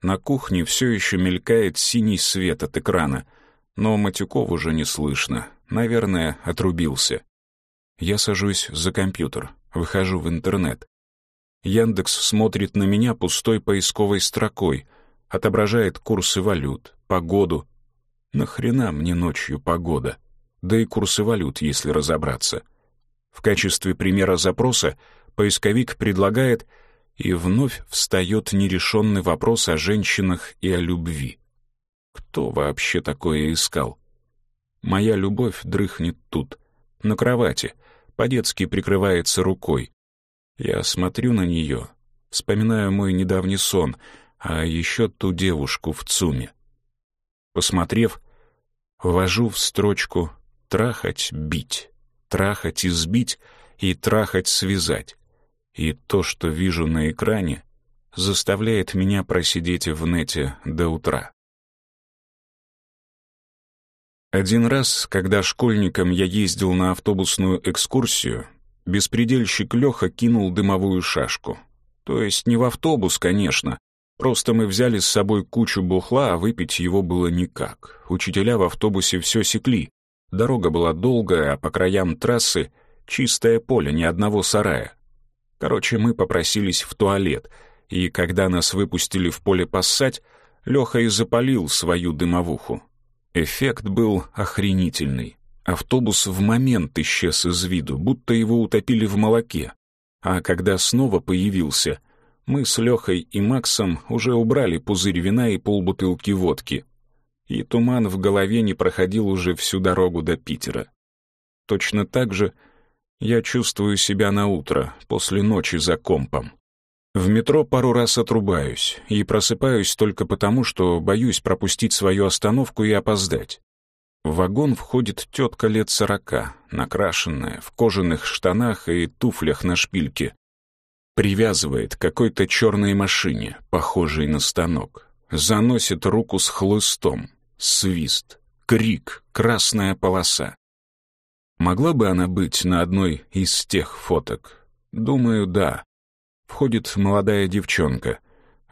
На кухне все еще мелькает синий свет от экрана, но Матюков уже не слышно. Наверное, отрубился. Я сажусь за компьютер, выхожу в интернет. Яндекс смотрит на меня пустой поисковой строкой, отображает курсы валют, погоду. Нахрена мне ночью погода? Да и курсы валют, если разобраться. В качестве примера запроса поисковик предлагает, и вновь встает нерешенный вопрос о женщинах и о любви. Кто вообще такое искал? Моя любовь дрыхнет тут, на кровати, по-детски прикрывается рукой. Я смотрю на нее, вспоминаю мой недавний сон, а еще ту девушку в ЦУМе. Посмотрев, ввожу в строчку «трахать, бить», «трахать, избить» и «трахать, связать». И то, что вижу на экране, заставляет меня просидеть в нете до утра. Один раз, когда школьником я ездил на автобусную экскурсию, беспредельщик Леха кинул дымовую шашку. То есть не в автобус, конечно. Просто мы взяли с собой кучу бухла, а выпить его было никак. Учителя в автобусе все секли. Дорога была долгая, а по краям трассы чистое поле, ни одного сарая. Короче, мы попросились в туалет, и когда нас выпустили в поле поссать, Леха и запалил свою дымовуху. Эффект был охренительный. Автобус в момент исчез из виду, будто его утопили в молоке. А когда снова появился, мы с Лехой и Максом уже убрали пузырь вина и полбутылки водки. И туман в голове не проходил уже всю дорогу до Питера. Точно так же я чувствую себя на утро, после ночи за компом. В метро пару раз отрубаюсь и просыпаюсь только потому, что боюсь пропустить свою остановку и опоздать. В вагон входит тетка лет сорока, накрашенная, в кожаных штанах и туфлях на шпильке. Привязывает к какой-то черной машине, похожей на станок. Заносит руку с хлыстом. Свист, крик, красная полоса. Могла бы она быть на одной из тех фоток? Думаю, да. Входит молодая девчонка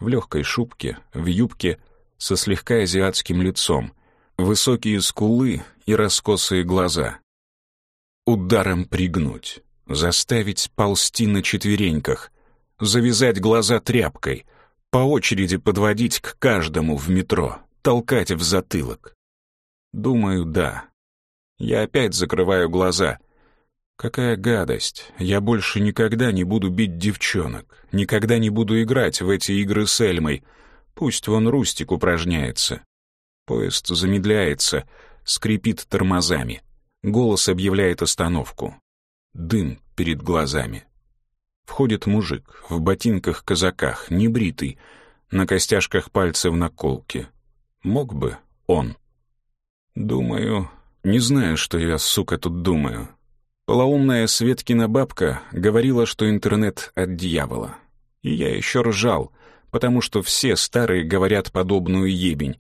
в легкой шубке, в юбке, со слегка азиатским лицом, высокие скулы и раскосые глаза. Ударом пригнуть, заставить ползти на четвереньках, завязать глаза тряпкой, по очереди подводить к каждому в метро, толкать в затылок. Думаю, да. Я опять закрываю глаза — Какая гадость. Я больше никогда не буду бить девчонок. Никогда не буду играть в эти игры с Эльмой. Пусть вон Рустик упражняется. Поезд замедляется, скрипит тормозами. Голос объявляет остановку. Дым перед глазами. Входит мужик в ботинках-казаках, небритый, на костяшках пальцев наколки. Мог бы он. Думаю, не знаю, что я, сука, тут думаю. Полоумная Светкина бабка говорила, что интернет от дьявола. И я еще ржал, потому что все старые говорят подобную ебень.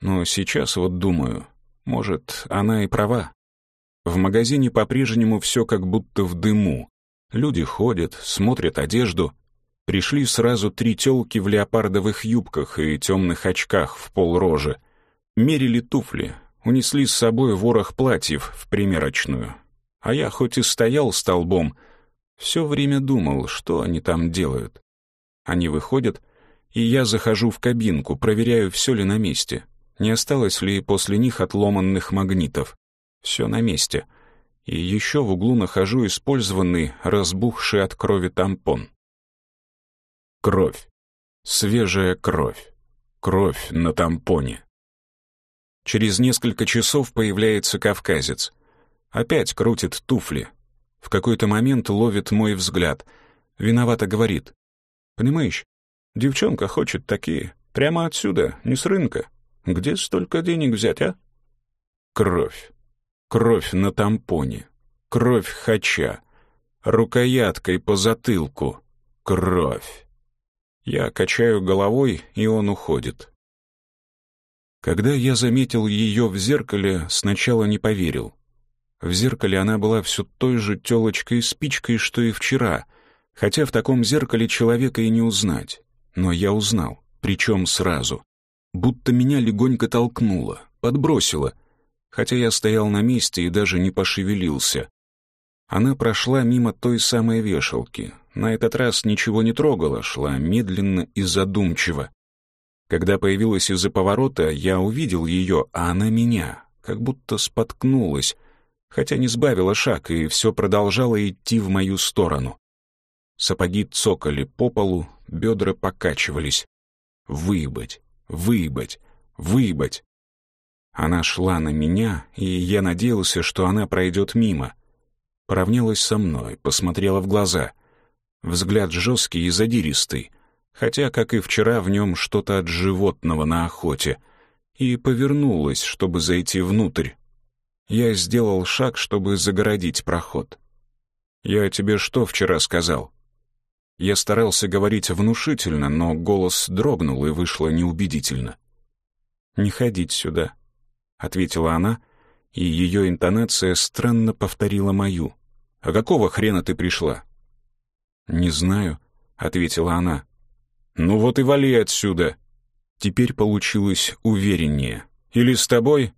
Но сейчас вот думаю, может, она и права. В магазине по-прежнему все как будто в дыму. Люди ходят, смотрят одежду. Пришли сразу три тёлки в леопардовых юбках и темных очках в полрожи. Мерили туфли, унесли с собой ворох платьев в примерочную. А я хоть и стоял столбом, все время думал, что они там делают. Они выходят, и я захожу в кабинку, проверяю, все ли на месте, не осталось ли после них отломанных магнитов. Все на месте. И еще в углу нахожу использованный, разбухший от крови тампон. Кровь. Свежая кровь. Кровь на тампоне. Через несколько часов появляется кавказец. Опять крутит туфли. В какой-то момент ловит мой взгляд. Виновато говорит. «Понимаешь, девчонка хочет такие. Прямо отсюда, не с рынка. Где столько денег взять, а?» Кровь. Кровь на тампоне. Кровь хача. Рукояткой по затылку. Кровь. Я качаю головой, и он уходит. Когда я заметил ее в зеркале, сначала не поверил. В зеркале она была все той же телочкой-спичкой, что и вчера, хотя в таком зеркале человека и не узнать. Но я узнал, причем сразу. Будто меня легонько толкнуло, подбросило, хотя я стоял на месте и даже не пошевелился. Она прошла мимо той самой вешалки. На этот раз ничего не трогала, шла медленно и задумчиво. Когда появилась из-за поворота, я увидел ее, а она меня, как будто споткнулась, хотя не сбавила шаг и все продолжала идти в мою сторону. Сапоги цокали по полу, бедра покачивались. Выебать, выебать, выебать. Она шла на меня, и я надеялся, что она пройдет мимо. Поравнялась со мной, посмотрела в глаза. Взгляд жесткий и задиристый, хотя, как и вчера, в нем что-то от животного на охоте, и повернулась, чтобы зайти внутрь. Я сделал шаг, чтобы загородить проход. «Я тебе что вчера сказал?» Я старался говорить внушительно, но голос дрогнул и вышло неубедительно. «Не ходить сюда», — ответила она, и ее интонация странно повторила мою. «А какого хрена ты пришла?» «Не знаю», — ответила она. «Ну вот и вали отсюда». Теперь получилось увереннее. «Или с тобой?»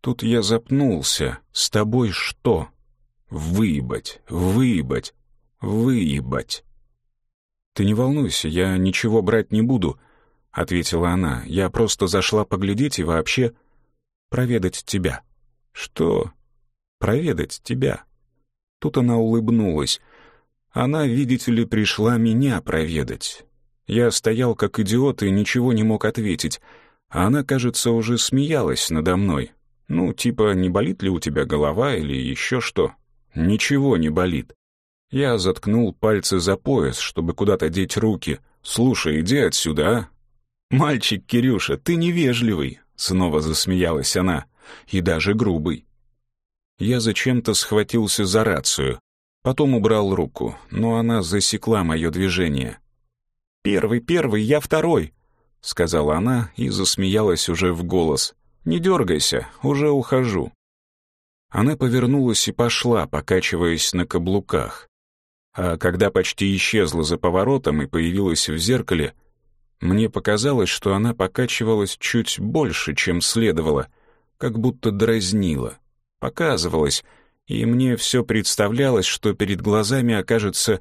Тут я запнулся. «С тобой что?» «Выебать, выебать, выебать». «Ты не волнуйся, я ничего брать не буду», — ответила она. «Я просто зашла поглядеть и вообще проведать тебя». «Что?» «Проведать тебя». Тут она улыбнулась. Она, видите ли, пришла меня проведать. Я стоял как идиот и ничего не мог ответить, а она, кажется, уже смеялась надо мной. Ну, типа, не болит ли у тебя голова или еще что? Ничего не болит. Я заткнул пальцы за пояс, чтобы куда-то деть руки. «Слушай, иди отсюда, а?» «Мальчик, Кирюша, ты невежливый», — снова засмеялась она, — «и даже грубый». Я зачем-то схватился за рацию, потом убрал руку, но она засекла мое движение. «Первый, первый, я второй», — сказала она и засмеялась уже в голос. «Не дергайся, уже ухожу». Она повернулась и пошла, покачиваясь на каблуках. А когда почти исчезла за поворотом и появилась в зеркале, мне показалось, что она покачивалась чуть больше, чем следовало, как будто дразнила, показывалась, и мне все представлялось, что перед глазами окажется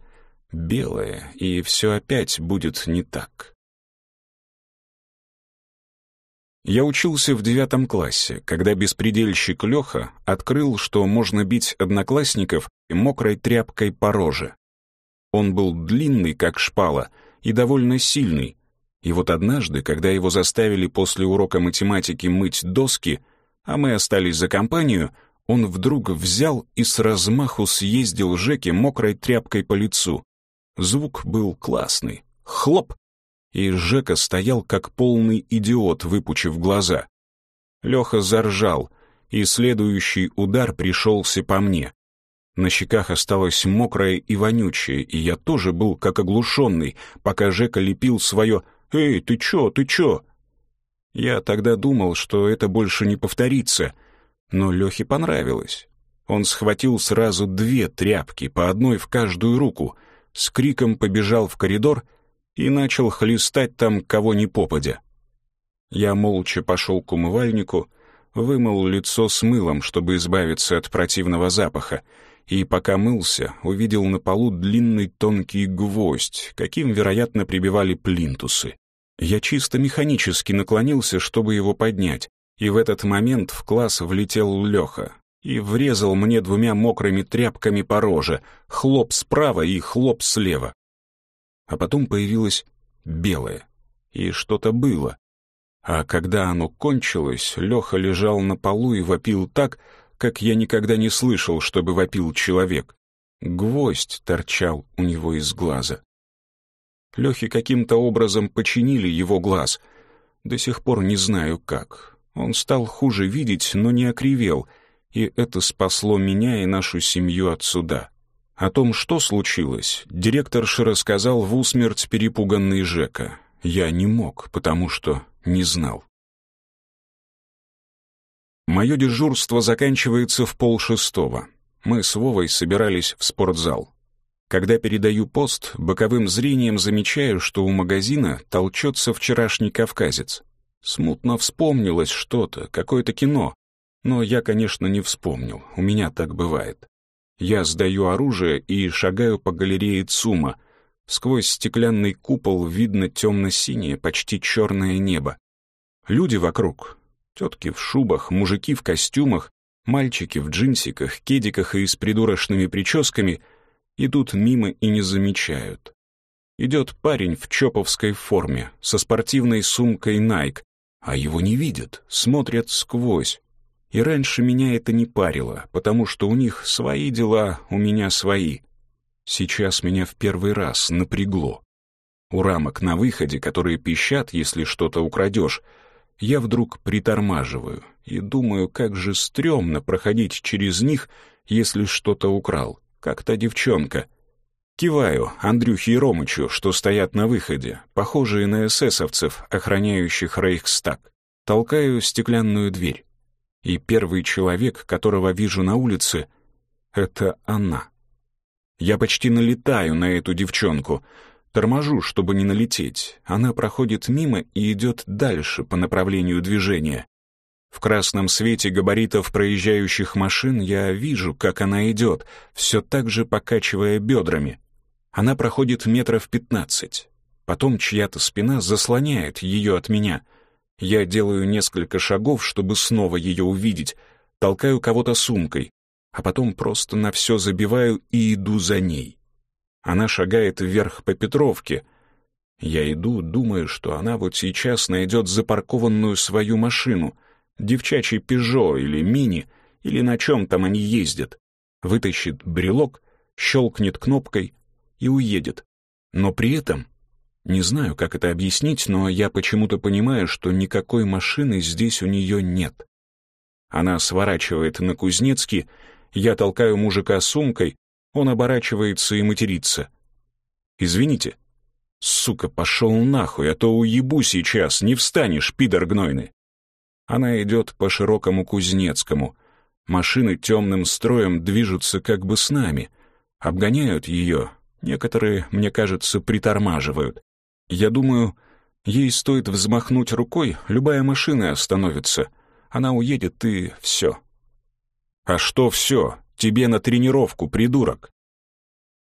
белое, и все опять будет не так. Я учился в девятом классе, когда беспредельщик Леха открыл, что можно бить одноклассников мокрой тряпкой по роже. Он был длинный, как шпала, и довольно сильный. И вот однажды, когда его заставили после урока математики мыть доски, а мы остались за компанию, он вдруг взял и с размаху съездил Жеке мокрой тряпкой по лицу. Звук был классный. Хлоп! И Жека стоял как полный идиот, выпучив глаза. Леха заржал, и следующий удар пришелся по мне. На щеках осталось мокрое и вонючее, и я тоже был как оглушенный, пока Жека лепил свое «Эй, ты чё, ты чё?». Я тогда думал, что это больше не повторится, но Лехе понравилось. Он схватил сразу две тряпки, по одной в каждую руку — с криком побежал в коридор и начал хлестать там кого ни попадя. Я молча пошел к умывальнику, вымыл лицо с мылом, чтобы избавиться от противного запаха, и пока мылся, увидел на полу длинный тонкий гвоздь, каким, вероятно, прибивали плинтусы. Я чисто механически наклонился, чтобы его поднять, и в этот момент в класс влетел Леха и врезал мне двумя мокрыми тряпками по роже, хлоп справа и хлоп слева. А потом появилось белое, и что-то было. А когда оно кончилось, Леха лежал на полу и вопил так, как я никогда не слышал, чтобы вопил человек. Гвоздь торчал у него из глаза. Лехе каким-то образом починили его глаз. До сих пор не знаю как. Он стал хуже видеть, но не окривел, и это спасло меня и нашу семью от суда. О том, что случилось, директорша рассказал в усмерть перепуганный Жека. Я не мог, потому что не знал. Мое дежурство заканчивается в полшестого. Мы с Вовой собирались в спортзал. Когда передаю пост, боковым зрением замечаю, что у магазина толчется вчерашний кавказец. Смутно вспомнилось что-то, какое-то кино. Но я, конечно, не вспомнил, у меня так бывает. Я сдаю оружие и шагаю по галерее ЦУМа. Сквозь стеклянный купол видно темно-синее, почти черное небо. Люди вокруг, Тетки в шубах, мужики в костюмах, мальчики в джинсиках, кедиках и с придурочными прическами идут мимо и не замечают. Идет парень в чоповской форме, со спортивной сумкой Nike, а его не видят, смотрят сквозь. И раньше меня это не парило, потому что у них свои дела, у меня свои. Сейчас меня в первый раз напрягло. У рамок на выходе, которые пищат, если что-то украдешь, я вдруг притормаживаю и думаю, как же стрёмно проходить через них, если что-то украл, как та девчонка. Киваю Андрюхе и Ромычу, что стоят на выходе, похожие на эсэсовцев, охраняющих Рейхстаг. Толкаю стеклянную дверь. И первый человек, которого вижу на улице, — это она. Я почти налетаю на эту девчонку — Торможу, чтобы не налететь. Она проходит мимо и идет дальше по направлению движения. В красном свете габаритов проезжающих машин я вижу, как она идет, все так же покачивая бедрами. Она проходит метров пятнадцать. Потом чья-то спина заслоняет ее от меня. Я делаю несколько шагов, чтобы снова ее увидеть, толкаю кого-то сумкой, а потом просто на все забиваю и иду за ней. Она шагает вверх по Петровке. Я иду, думаю, что она вот сейчас найдет запаркованную свою машину, девчачий «Пежо» или «Мини», или на чем там они ездят. Вытащит брелок, щелкнет кнопкой и уедет. Но при этом, не знаю, как это объяснить, но я почему-то понимаю, что никакой машины здесь у нее нет. Она сворачивает на Кузнецкий, я толкаю мужика сумкой, он оборачивается и матерится. «Извините». «Сука, пошел нахуй, а то уебу сейчас, не встанешь, пидор гнойный». Она идет по широкому Кузнецкому. Машины темным строем движутся как бы с нами. Обгоняют ее. Некоторые, мне кажется, притормаживают. Я думаю, ей стоит взмахнуть рукой, любая машина остановится. Она уедет, и все. А что все? Тебе на тренировку, придурок!»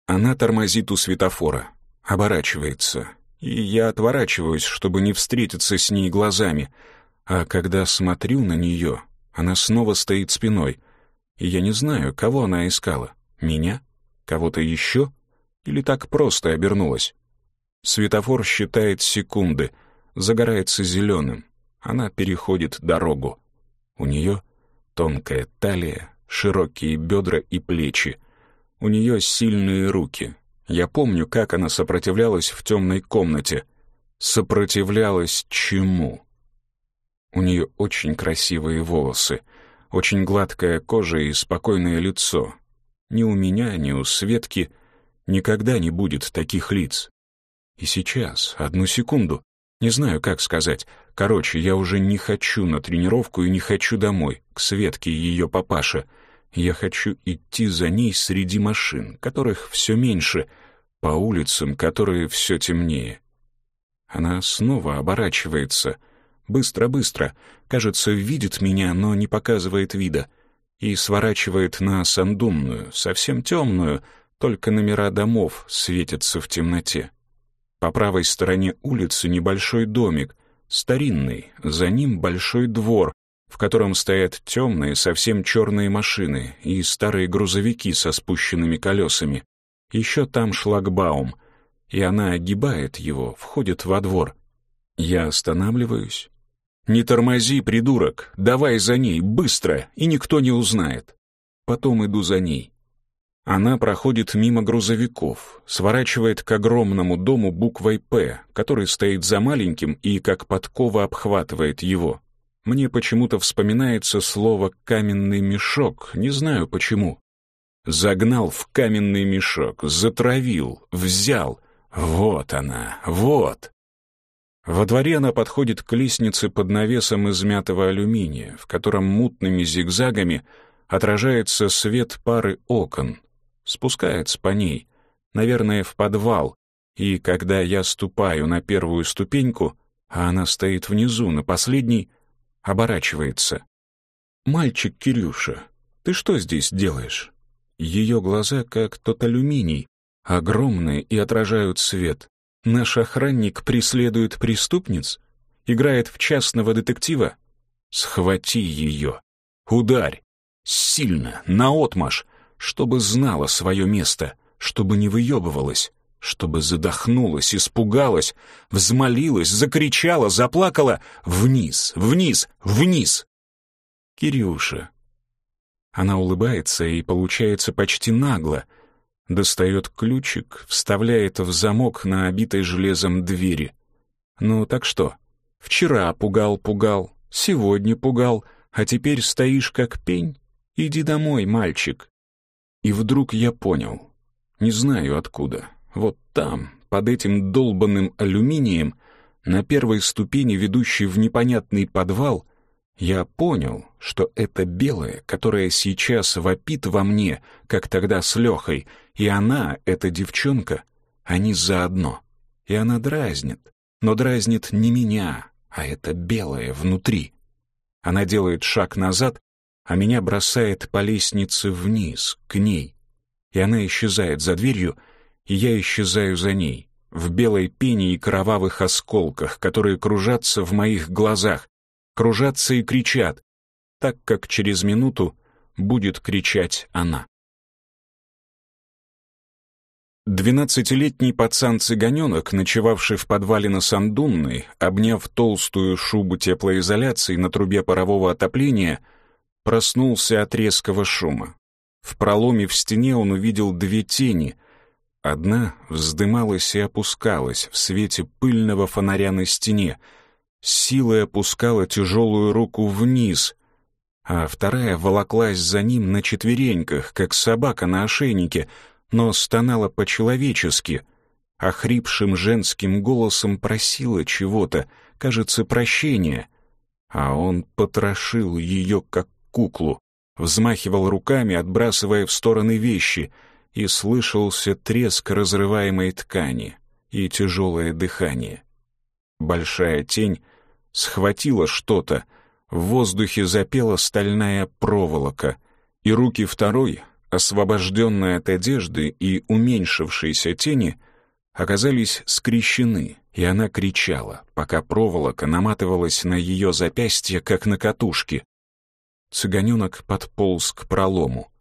Она тормозит у светофора, оборачивается, и я отворачиваюсь, чтобы не встретиться с ней глазами, а когда смотрю на нее, она снова стоит спиной, и я не знаю, кого она искала, меня, кого-то еще, или так просто обернулась. Светофор считает секунды, загорается зеленым, она переходит дорогу. У нее тонкая талия, широкие бедра и плечи. У нее сильные руки. Я помню, как она сопротивлялась в темной комнате. Сопротивлялась чему? У нее очень красивые волосы, очень гладкая кожа и спокойное лицо. Ни у меня, ни у Светки никогда не будет таких лиц. И сейчас, одну секунду, не знаю, как сказать. Короче, я уже не хочу на тренировку и не хочу домой, к Светке и ее папаше. Я хочу идти за ней среди машин, которых все меньше, по улицам, которые все темнее. Она снова оборачивается. Быстро-быстро. Кажется, видит меня, но не показывает вида. и сворачивает на Сандунную, совсем темную, только номера домов светятся в темноте. По правой стороне улицы небольшой домик, старинный, за ним большой двор, в котором стоят темные, совсем черные машины и старые грузовики со спущенными колесами. Еще там шлагбаум, и она огибает его, входит во двор. Я останавливаюсь. «Не тормози, придурок, давай за ней, быстро, и никто не узнает». Потом иду за ней. Она проходит мимо грузовиков, сворачивает к огромному дому буквой «П», который стоит за маленьким и как подкова обхватывает его. Мне почему-то вспоминается слово «каменный мешок», не знаю почему. Загнал в каменный мешок, затравил, взял. Вот она, вот. Во дворе она подходит к лестнице под навесом из мятого алюминия, в котором мутными зигзагами отражается свет пары окон. Спускается по ней, наверное, в подвал, и когда я ступаю на первую ступеньку, а она стоит внизу, на последней, оборачивается. «Мальчик Кирюша, ты что здесь делаешь?» Ее глаза как тот алюминий, огромные и отражают свет. Наш охранник преследует преступниц? Играет в частного детектива? Схвати ее. Ударь. Сильно, наотмашь, чтобы знала свое место, чтобы не выебывалась, чтобы задохнулась, испугалась, взмолилась, закричала, заплакала вниз, вниз, вниз. Кирюша. Она улыбается и получается почти нагло, достает ключик, вставляет в замок на обитой железом двери. Ну так что? Вчера пугал-пугал, сегодня пугал, а теперь стоишь как пень? Иди домой, мальчик. И вдруг я понял. Не знаю откуда. Вот там, под этим долбанным алюминием, на первой ступени, ведущей в непонятный подвал, я понял, что это белое, которое сейчас вопит во мне, как тогда с Лехой, и она, эта девчонка, они заодно. И она дразнит, но дразнит не меня, а это белое внутри. Она делает шаг назад, а меня бросает по лестнице вниз, к ней. И она исчезает за дверью, и я исчезаю за ней, в белой пене и кровавых осколках, которые кружатся в моих глазах, кружатся и кричат, так как через минуту будет кричать она. Двенадцатилетний пацан-цыганенок, ночевавший в подвале на Сандунной, обняв толстую шубу теплоизоляции на трубе парового отопления, проснулся от резкого шума. В проломе в стене он увидел две тени. Одна вздымалась и опускалась в свете пыльного фонаря на стене, силой опускала тяжелую руку вниз, а вторая волоклась за ним на четвереньках, как собака на ошейнике — но стонала по-человечески, а хрипшим женским голосом просила чего-то, кажется, прощения. А он потрошил ее, как куклу, взмахивал руками, отбрасывая в стороны вещи, и слышался треск разрываемой ткани и тяжелое дыхание. Большая тень схватила что-то, в воздухе запела стальная проволока, и руки второй освобожденные от одежды и уменьшившиеся тени, оказались скрещены, и она кричала, пока проволока наматывалась на ее запястье, как на катушке. Цыганенок подполз к пролому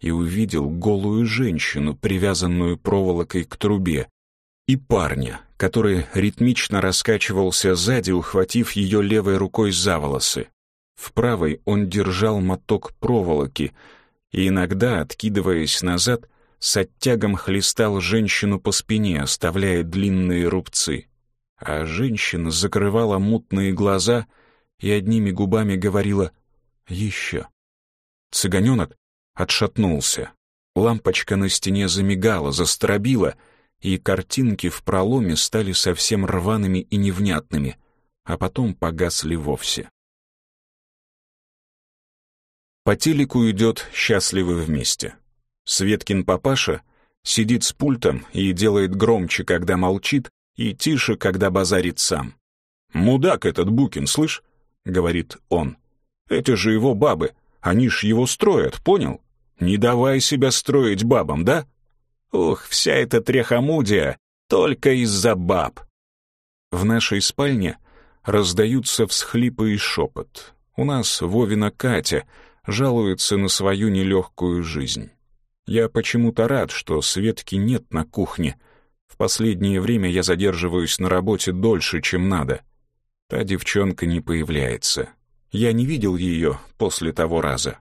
и увидел голую женщину, привязанную проволокой к трубе, и парня, который ритмично раскачивался сзади, ухватив ее левой рукой за волосы. В правой он держал моток проволоки — и иногда, откидываясь назад, с оттягом хлестал женщину по спине, оставляя длинные рубцы. А женщина закрывала мутные глаза и одними губами говорила «Еще». Цыганенок отшатнулся. Лампочка на стене замигала, застробила, и картинки в проломе стали совсем рваными и невнятными, а потом погасли вовсе. По телеку идет «Счастливы вместе». Светкин папаша сидит с пультом и делает громче, когда молчит, и тише, когда базарит сам. «Мудак этот Букин, слышь?» — говорит он. «Эти же его бабы. Они ж его строят, понял? Не давай себя строить бабам, да? Ох, вся эта тряхомудия только из-за баб. В нашей спальне раздаются всхлипы и шепот. У нас Вовина Катя жалуется на свою нелегкую жизнь. Я почему-то рад, что Светки нет на кухне. В последнее время я задерживаюсь на работе дольше, чем надо. Та девчонка не появляется. Я не видел ее после того раза.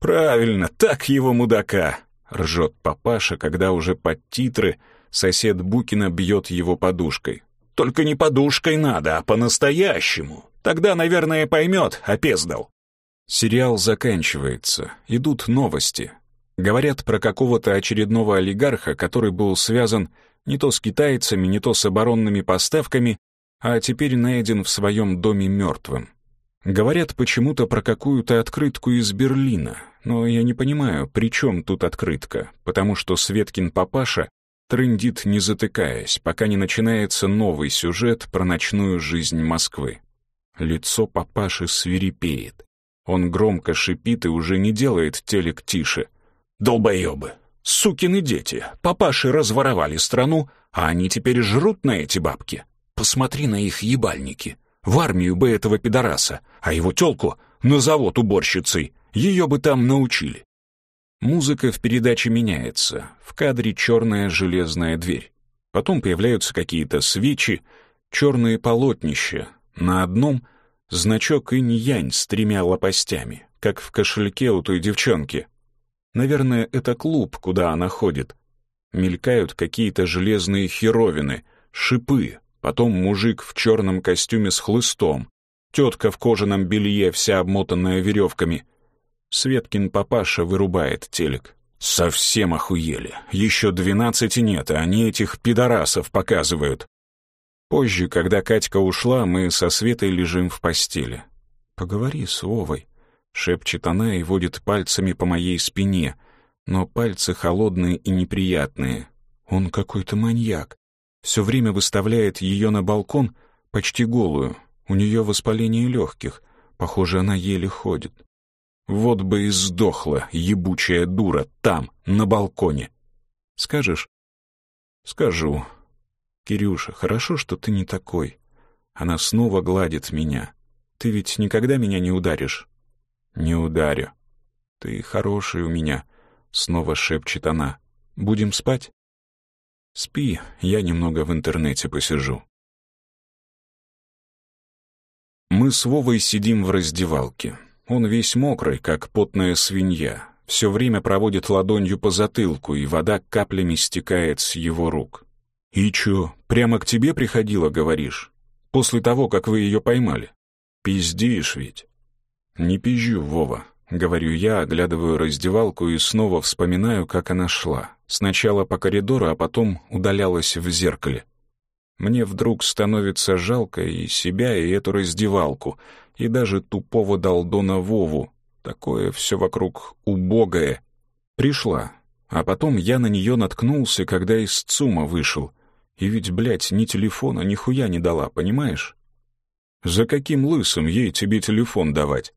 «Правильно, так его мудака!» — ржет папаша, когда уже под титры сосед Букина бьет его подушкой. «Только не подушкой надо, а по-настоящему. Тогда, наверное, поймет, опездал». Сериал заканчивается, идут новости. Говорят про какого-то очередного олигарха, который был связан не то с китайцами, не то с оборонными поставками, а теперь найден в своем доме мертвым. Говорят почему-то про какую-то открытку из Берлина, но я не понимаю, при чем тут открытка, потому что Светкин папаша трындит не затыкаясь, пока не начинается новый сюжет про ночную жизнь Москвы. Лицо папаши свирепеет. Он громко шипит и уже не делает телек тише. «Долбоебы! Сукины дети! Папаши разворовали страну, а они теперь жрут на эти бабки. Посмотри на их ебальники. В армию бы этого пидораса, а его тёлку на завод уборщицей. Ее бы там научили». Музыка в передаче меняется. В кадре черная железная дверь. Потом появляются какие-то свечи, черные полотнища. На одном — значок инь-янь с тремя лопастями, как в кошельке у той девчонки. Наверное, это клуб, куда она ходит. Мелькают какие-то железные херовины, шипы, потом мужик в черном костюме с хлыстом, тетка в кожаном белье, вся обмотанная веревками. Светкин папаша вырубает телек. Совсем охуели. Еще двенадцати нет, а они этих пидорасов показывают. Позже, когда Катька ушла, мы со Светой лежим в постели. «Поговори с Вовой», — шепчет она и водит пальцами по моей спине, но пальцы холодные и неприятные. Он какой-то маньяк. Все время выставляет ее на балкон, почти голую. У нее воспаление легких. Похоже, она еле ходит. Вот бы и сдохла, ебучая дура, там, на балконе. Скажешь? Скажу. Кирюша, хорошо, что ты не такой. Она снова гладит меня. Ты ведь никогда меня не ударишь? Не ударю. Ты хороший у меня, снова шепчет она. Будем спать? Спи, я немного в интернете посижу. Мы с Вовой сидим в раздевалке. Он весь мокрый, как потная свинья. Все время проводит ладонью по затылку, и вода каплями стекает с его рук. «И чё, прямо к тебе приходила, говоришь? После того, как вы ее поймали? Пиздишь ведь?» «Не пизжу, Вова», — говорю я, оглядываю раздевалку и снова вспоминаю, как она шла. Сначала по коридору, а потом удалялась в зеркале. Мне вдруг становится жалко и себя, и эту раздевалку, и даже тупого долдона Вову. Такое все вокруг убогое. Пришла, а потом я на нее наткнулся, когда из ЦУМа вышел. И ведь, блядь, ни телефона, ни хуя не дала, понимаешь? За каким лысым ей тебе телефон давать?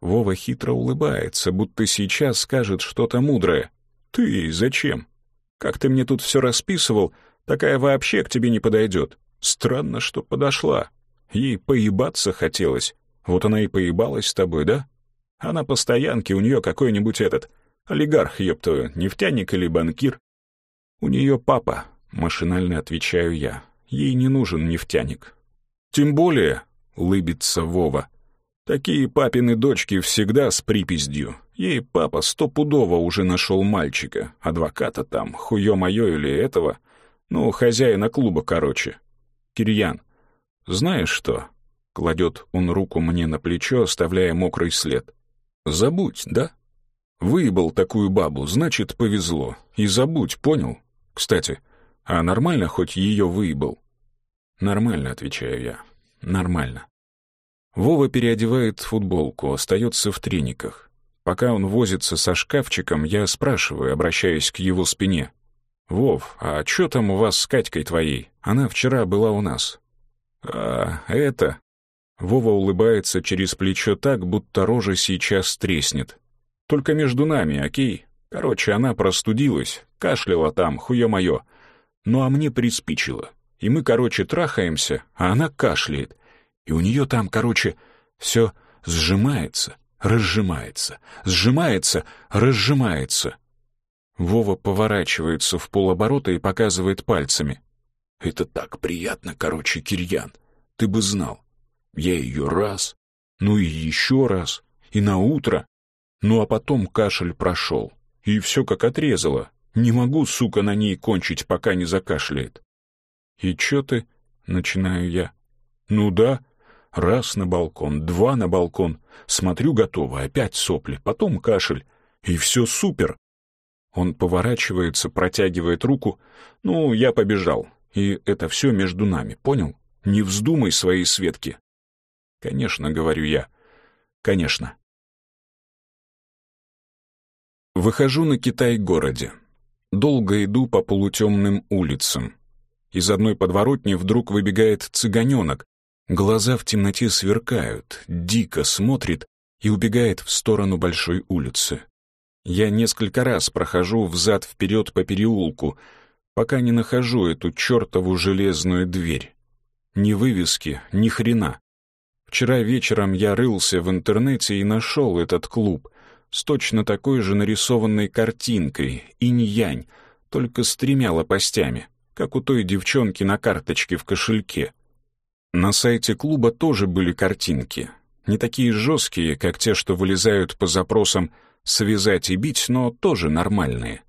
Вова хитро улыбается, будто сейчас скажет что-то мудрое. Ты зачем? Как ты мне тут все расписывал, такая вообще к тебе не подойдет. Странно, что подошла. Ей поебаться хотелось. Вот она и поебалась с тобой, да? А на постоянке у нее какой-нибудь этот, олигарх, ёптую, нефтяник или банкир. У нее папа, машинально отвечаю я. Ей не нужен нефтяник. Тем более, улыбится Вова, такие папины дочки всегда с припиздью. Ей папа стопудово уже нашел мальчика, адвоката там, хуё моё или этого, ну, хозяина клуба, короче. Кирьян, знаешь что? Кладет он руку мне на плечо, оставляя мокрый след. Забудь, да? Выебал такую бабу, значит, повезло. И забудь, понял? Кстати, а нормально хоть ее выебал? Нормально, отвечаю я. Нормально. Вова переодевает футболку, остается в трениках. Пока он возится со шкафчиком, я спрашиваю, обращаясь к его спине. «Вов, а что там у вас с Катькой твоей? Она вчера была у нас». «А, это...» Вова улыбается через плечо так, будто рожа сейчас треснет. Только между нами, окей? Короче, она простудилась, кашляла там, хуе моё. Ну а мне приспичило. И мы, короче, трахаемся, а она кашляет. И у нее там, короче, все сжимается, разжимается, сжимается, разжимается. Вова поворачивается в полоборота и показывает пальцами. «Это так приятно, короче, Кирьян. Ты бы знал. Я ее раз, ну и еще раз, и на утро. Ну а потом кашель прошел, и все как отрезало. Не могу, сука, на ней кончить, пока не закашляет. «И чё ты?» — начинаю я. «Ну да, раз на балкон, два на балкон. Смотрю, готово, опять сопли, потом кашель. И все супер». Он поворачивается, протягивает руку. «Ну, я побежал. И это все между нами, понял? Не вздумай свои Светки». «Конечно», — говорю я. «Конечно». Выхожу на Китай-городе. Долго иду по полутемным улицам. Из одной подворотни вдруг выбегает цыганенок. Глаза в темноте сверкают, дико смотрит и убегает в сторону большой улицы. Я несколько раз прохожу взад-вперед по переулку, пока не нахожу эту чертову железную дверь. Ни вывески, ни хрена. Вчера вечером я рылся в интернете и нашел этот клуб с точно такой же нарисованной картинкой, инь-янь, только с тремя лопастями как у той девчонки на карточке в кошельке. На сайте клуба тоже были картинки. Не такие жесткие, как те, что вылезают по запросам «связать и бить», но тоже нормальные.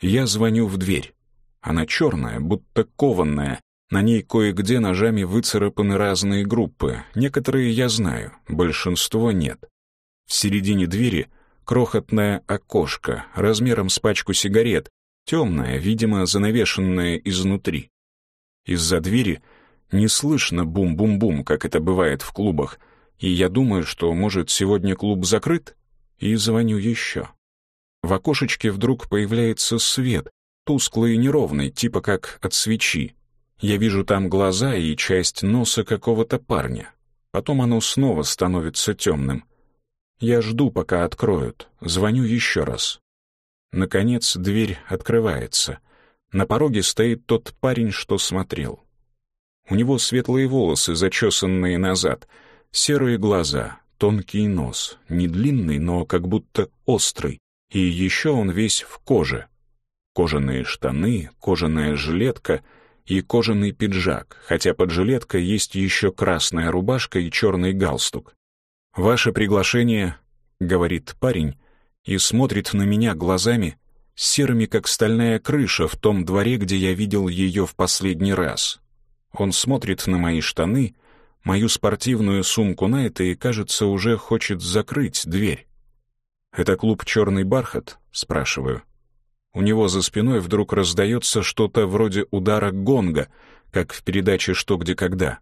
Я звоню в дверь. Она черная, будто кованная. На ней кое-где ножами выцарапаны разные группы. Некоторые я знаю, большинство нет. В середине двери крохотное окошко размером с пачку сигарет, темная, видимо, занавешенная изнутри. Из-за двери не слышно бум-бум-бум, как это бывает в клубах, и я думаю, что, может, сегодня клуб закрыт, и звоню еще. В окошечке вдруг появляется свет, тусклый и неровный, типа как от свечи. Я вижу там глаза и часть носа какого-то парня. Потом оно снова становится темным. Я жду, пока откроют, звоню еще раз. Наконец дверь открывается. На пороге стоит тот парень, что смотрел. У него светлые волосы, зачесанные назад, серые глаза, тонкий нос, не длинный, но как будто острый, и еще он весь в коже. Кожаные штаны, кожаная жилетка и кожаный пиджак, хотя под жилеткой есть еще красная рубашка и черный галстук. «Ваше приглашение», — говорит парень, и смотрит на меня глазами, серыми, как стальная крыша в том дворе, где я видел ее в последний раз. Он смотрит на мои штаны, мою спортивную сумку на это и, кажется, уже хочет закрыть дверь. «Это клуб «Черный бархат»?» — спрашиваю. У него за спиной вдруг раздается что-то вроде удара гонга, как в передаче «Что, где, когда».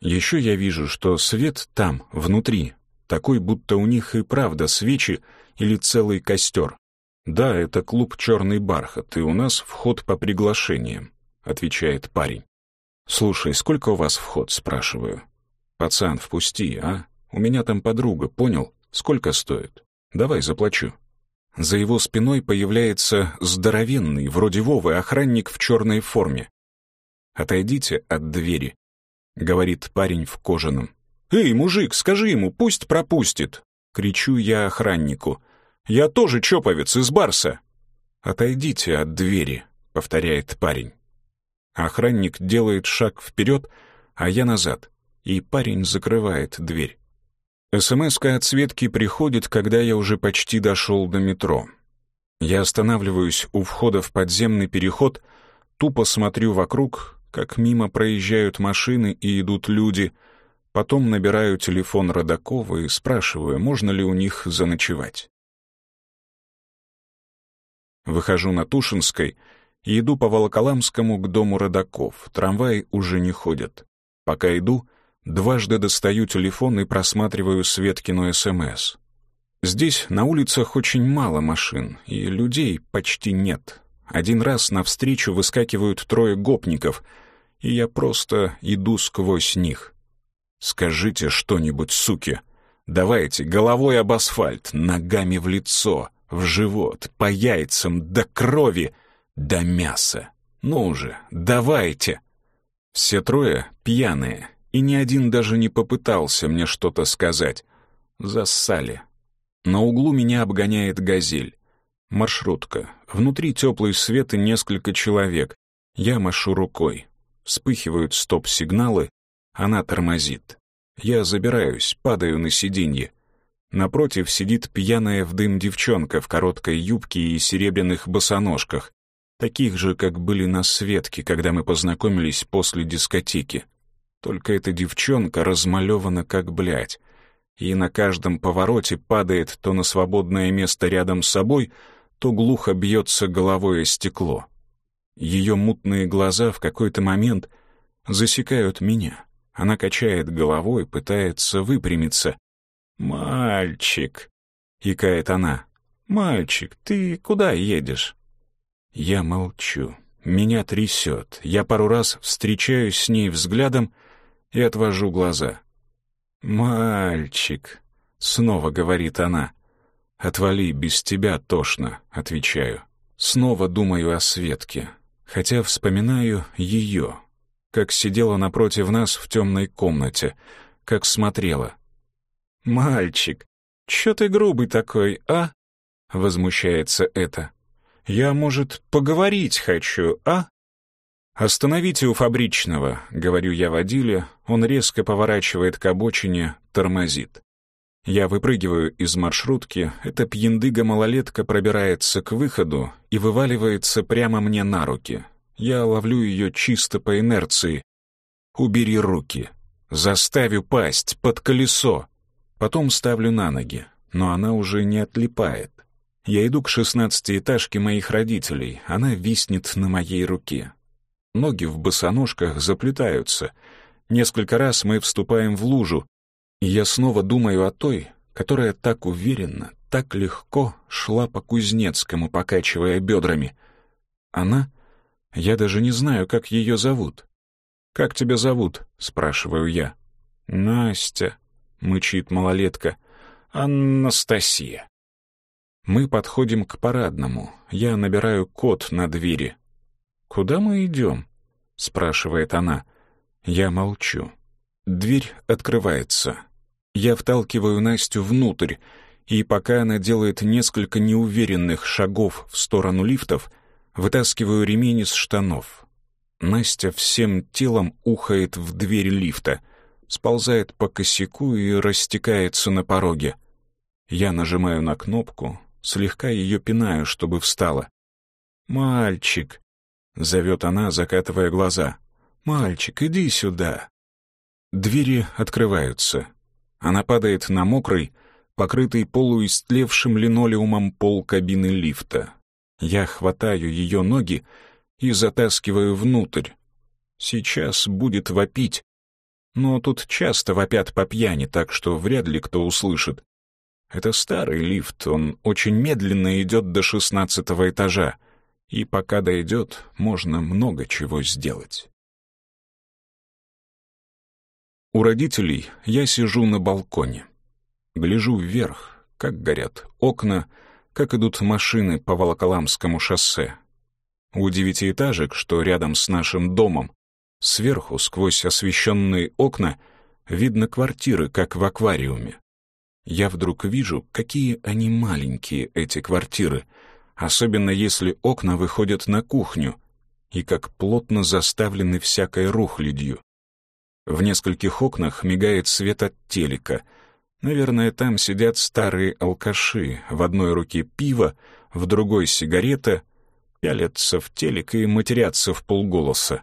Еще я вижу, что свет там, внутри, такой, будто у них и правда свечи или целый костер. «Да, это клуб «Черный бархат», и у нас вход по приглашениям», — отвечает парень. «Слушай, сколько у вас вход?» — спрашиваю. «Пацан, впусти, а? У меня там подруга, понял? Сколько стоит? Давай заплачу». За его спиной появляется здоровенный, вроде Вовы, охранник в черной форме. «Отойдите от двери», — говорит парень в кожаном. «Эй, мужик, скажи ему, пусть пропустит!» — кричу я охраннику. «Я тоже чоповец из Барса!» «Отойдите от двери», — повторяет парень. Охранник делает шаг вперед, а я назад, и парень закрывает дверь. СМС-ка от Светки приходит, когда я уже почти дошел до метро. Я останавливаюсь у входа в подземный переход, тупо смотрю вокруг, как мимо проезжают машины и идут люди — Потом набираю телефон Родакова и спрашиваю, можно ли у них заночевать. Выхожу на Тушинской иду по Волоколамскому к дому Родаков. Трамваи уже не ходят. Пока иду, дважды достаю телефон и просматриваю Светкину СМС. Здесь на улицах очень мало машин, и людей почти нет. Один раз навстречу выскакивают трое гопников, и я просто иду сквозь них. Скажите что-нибудь, суки. Давайте, головой об асфальт, ногами в лицо, в живот, по яйцам, до крови, до мяса. Ну же, давайте. Все трое пьяные, и ни один даже не попытался мне что-то сказать. Зассали. На углу меня обгоняет газель. Маршрутка. Внутри теплый свет и несколько человек. Я машу рукой. Вспыхивают стоп-сигналы. Она тормозит. Я забираюсь, падаю на сиденье. Напротив сидит пьяная в дым девчонка в короткой юбке и серебряных босоножках, таких же, как были на Светке, когда мы познакомились после дискотеки. Только эта девчонка размалевана как блядь и на каждом повороте падает то на свободное место рядом с собой, то глухо бьется головой о стекло. Ее мутные глаза в какой-то момент засекают меня. Она качает головой, пытается выпрямиться. «Мальчик!» — икает она. «Мальчик, ты куда едешь?» Я молчу. Меня трясет. Я пару раз встречаюсь с ней взглядом и отвожу глаза. «Мальчик», — снова говорит она. «Отвали, без тебя тошно», — отвечаю. Снова думаю о Светке, хотя вспоминаю ее, как сидела напротив нас в темной комнате, как смотрела. «Мальчик, чё ты грубый такой, а?» — возмущается это. «Я, может, поговорить хочу, а?» «Остановите у фабричного», — говорю я водиле, он резко поворачивает к обочине, тормозит. Я выпрыгиваю из маршрутки, эта пьяндыга-малолетка пробирается к выходу и вываливается прямо мне на руки. Я ловлю ее чисто по инерции. «Убери руки», заставлю пасть под колесо. Потом ставлю на ноги, но она уже не отлипает. Я иду к шестнадцатиэтажке моих родителей, она виснет на моей руке. Ноги в босоножках заплетаются. Несколько раз мы вступаем в лужу, и я снова думаю о той, которая так уверенно, так легко шла по Кузнецкому, покачивая бедрами. Она? Я даже не знаю, как ее зовут. «Как тебя зовут?» — спрашиваю я. «Настя», — мычит малолетка. «Анастасия». Мы подходим к парадному. Я набираю код на двери. «Куда мы идем?» — спрашивает она. Я молчу. Дверь открывается. Я вталкиваю Настю внутрь, и пока она делает несколько неуверенных шагов в сторону лифтов, вытаскиваю ремень из штанов. Настя всем телом ухает в дверь лифта, сползает по косяку и растекается на пороге. Я нажимаю на кнопку, слегка ее пинаю, чтобы встала. «Мальчик!» — зовет она, закатывая глаза. «Мальчик, иди сюда!» Двери открываются. Она падает на мокрый, покрытый полуистлевшим линолеумом пол кабины лифта. Я хватаю ее ноги и затаскиваю внутрь. Сейчас будет вопить. Но тут часто вопят по пьяни, так что вряд ли кто услышит. Это старый лифт, он очень медленно идет до шестнадцатого этажа и пока дойдет, можно много чего сделать. У родителей я сижу на балконе. Гляжу вверх, как горят окна, как идут машины по Волоколамскому шоссе. У девятиэтажек, что рядом с нашим домом, сверху, сквозь освещенные окна, видно квартиры, как в аквариуме. Я вдруг вижу, какие они маленькие, эти квартиры — особенно если окна выходят на кухню и как плотно заставлены всякой рухлядью. В нескольких окнах мигает свет от телека. Наверное, там сидят старые алкаши, в одной руке пиво, в другой сигарета, пялятся в телек и матерятся в полголоса.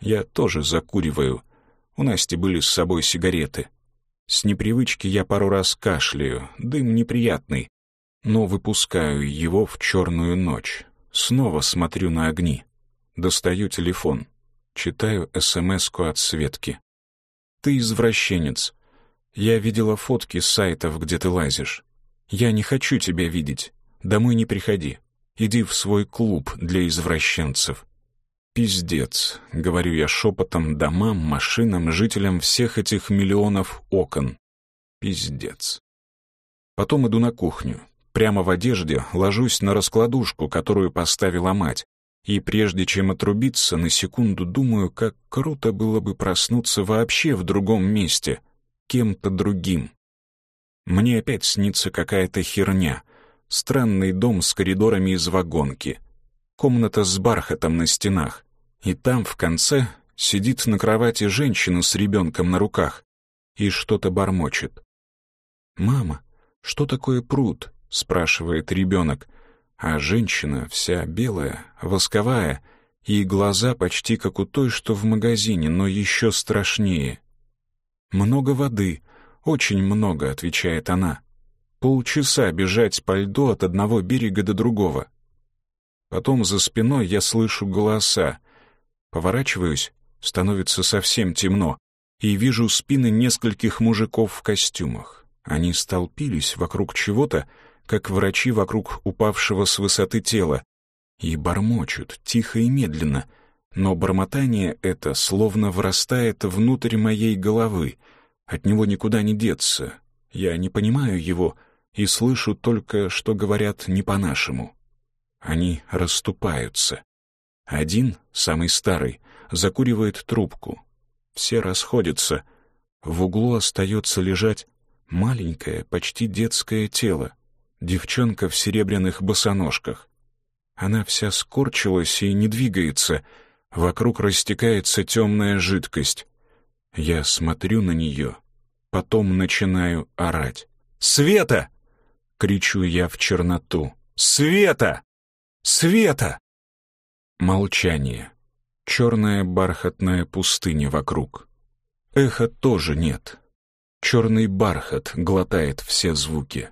Я тоже закуриваю. У Насти были с собой сигареты. С непривычки я пару раз кашляю, дым неприятный, но выпускаю его в черную ночь. Снова смотрю на огни. Достаю телефон. Читаю СМС-ку от Светки. «Ты извращенец. Я видела фотки с сайтов, где ты лазишь. Я не хочу тебя видеть. Домой не приходи. Иди в свой клуб для извращенцев». Пиздец, говорю я шепотом домам, машинам, жителям всех этих миллионов окон. Пиздец. Потом иду на кухню. Прямо в одежде ложусь на раскладушку, которую поставила мать. И прежде чем отрубиться, на секунду думаю, как круто было бы проснуться вообще в другом месте, кем-то другим. Мне опять снится какая-то херня. Странный дом с коридорами из вагонки. Комната с бархатом на стенах. И там, в конце, сидит на кровати женщина с ребенком на руках и что-то бормочет. «Мама, что такое пруд?» — спрашивает ребенок. А женщина вся белая, восковая, и глаза почти как у той, что в магазине, но еще страшнее. «Много воды, очень много», — отвечает она. «Полчаса бежать по льду от одного берега до другого». Потом за спиной я слышу голоса. Поворачиваюсь, становится совсем темно, и вижу спины нескольких мужиков в костюмах. Они столпились вокруг чего-то, как врачи вокруг упавшего с высоты тела, и бормочут тихо и медленно, но бормотание это словно врастает внутрь моей головы, от него никуда не деться. Я не понимаю его и слышу только, что говорят не по-нашему. Они расступаются. Один, самый старый, закуривает трубку. Все расходятся. В углу остается лежать маленькое, почти детское тело. Девчонка в серебряных босоножках. Она вся скорчилась и не двигается. Вокруг растекается темная жидкость. Я смотрю на нее, потом начинаю орать. «Света!» — кричу я в черноту. «Света! Света!» Молчание. Черная бархатная пустыня вокруг. Эха тоже нет. Черный бархат глотает все звуки.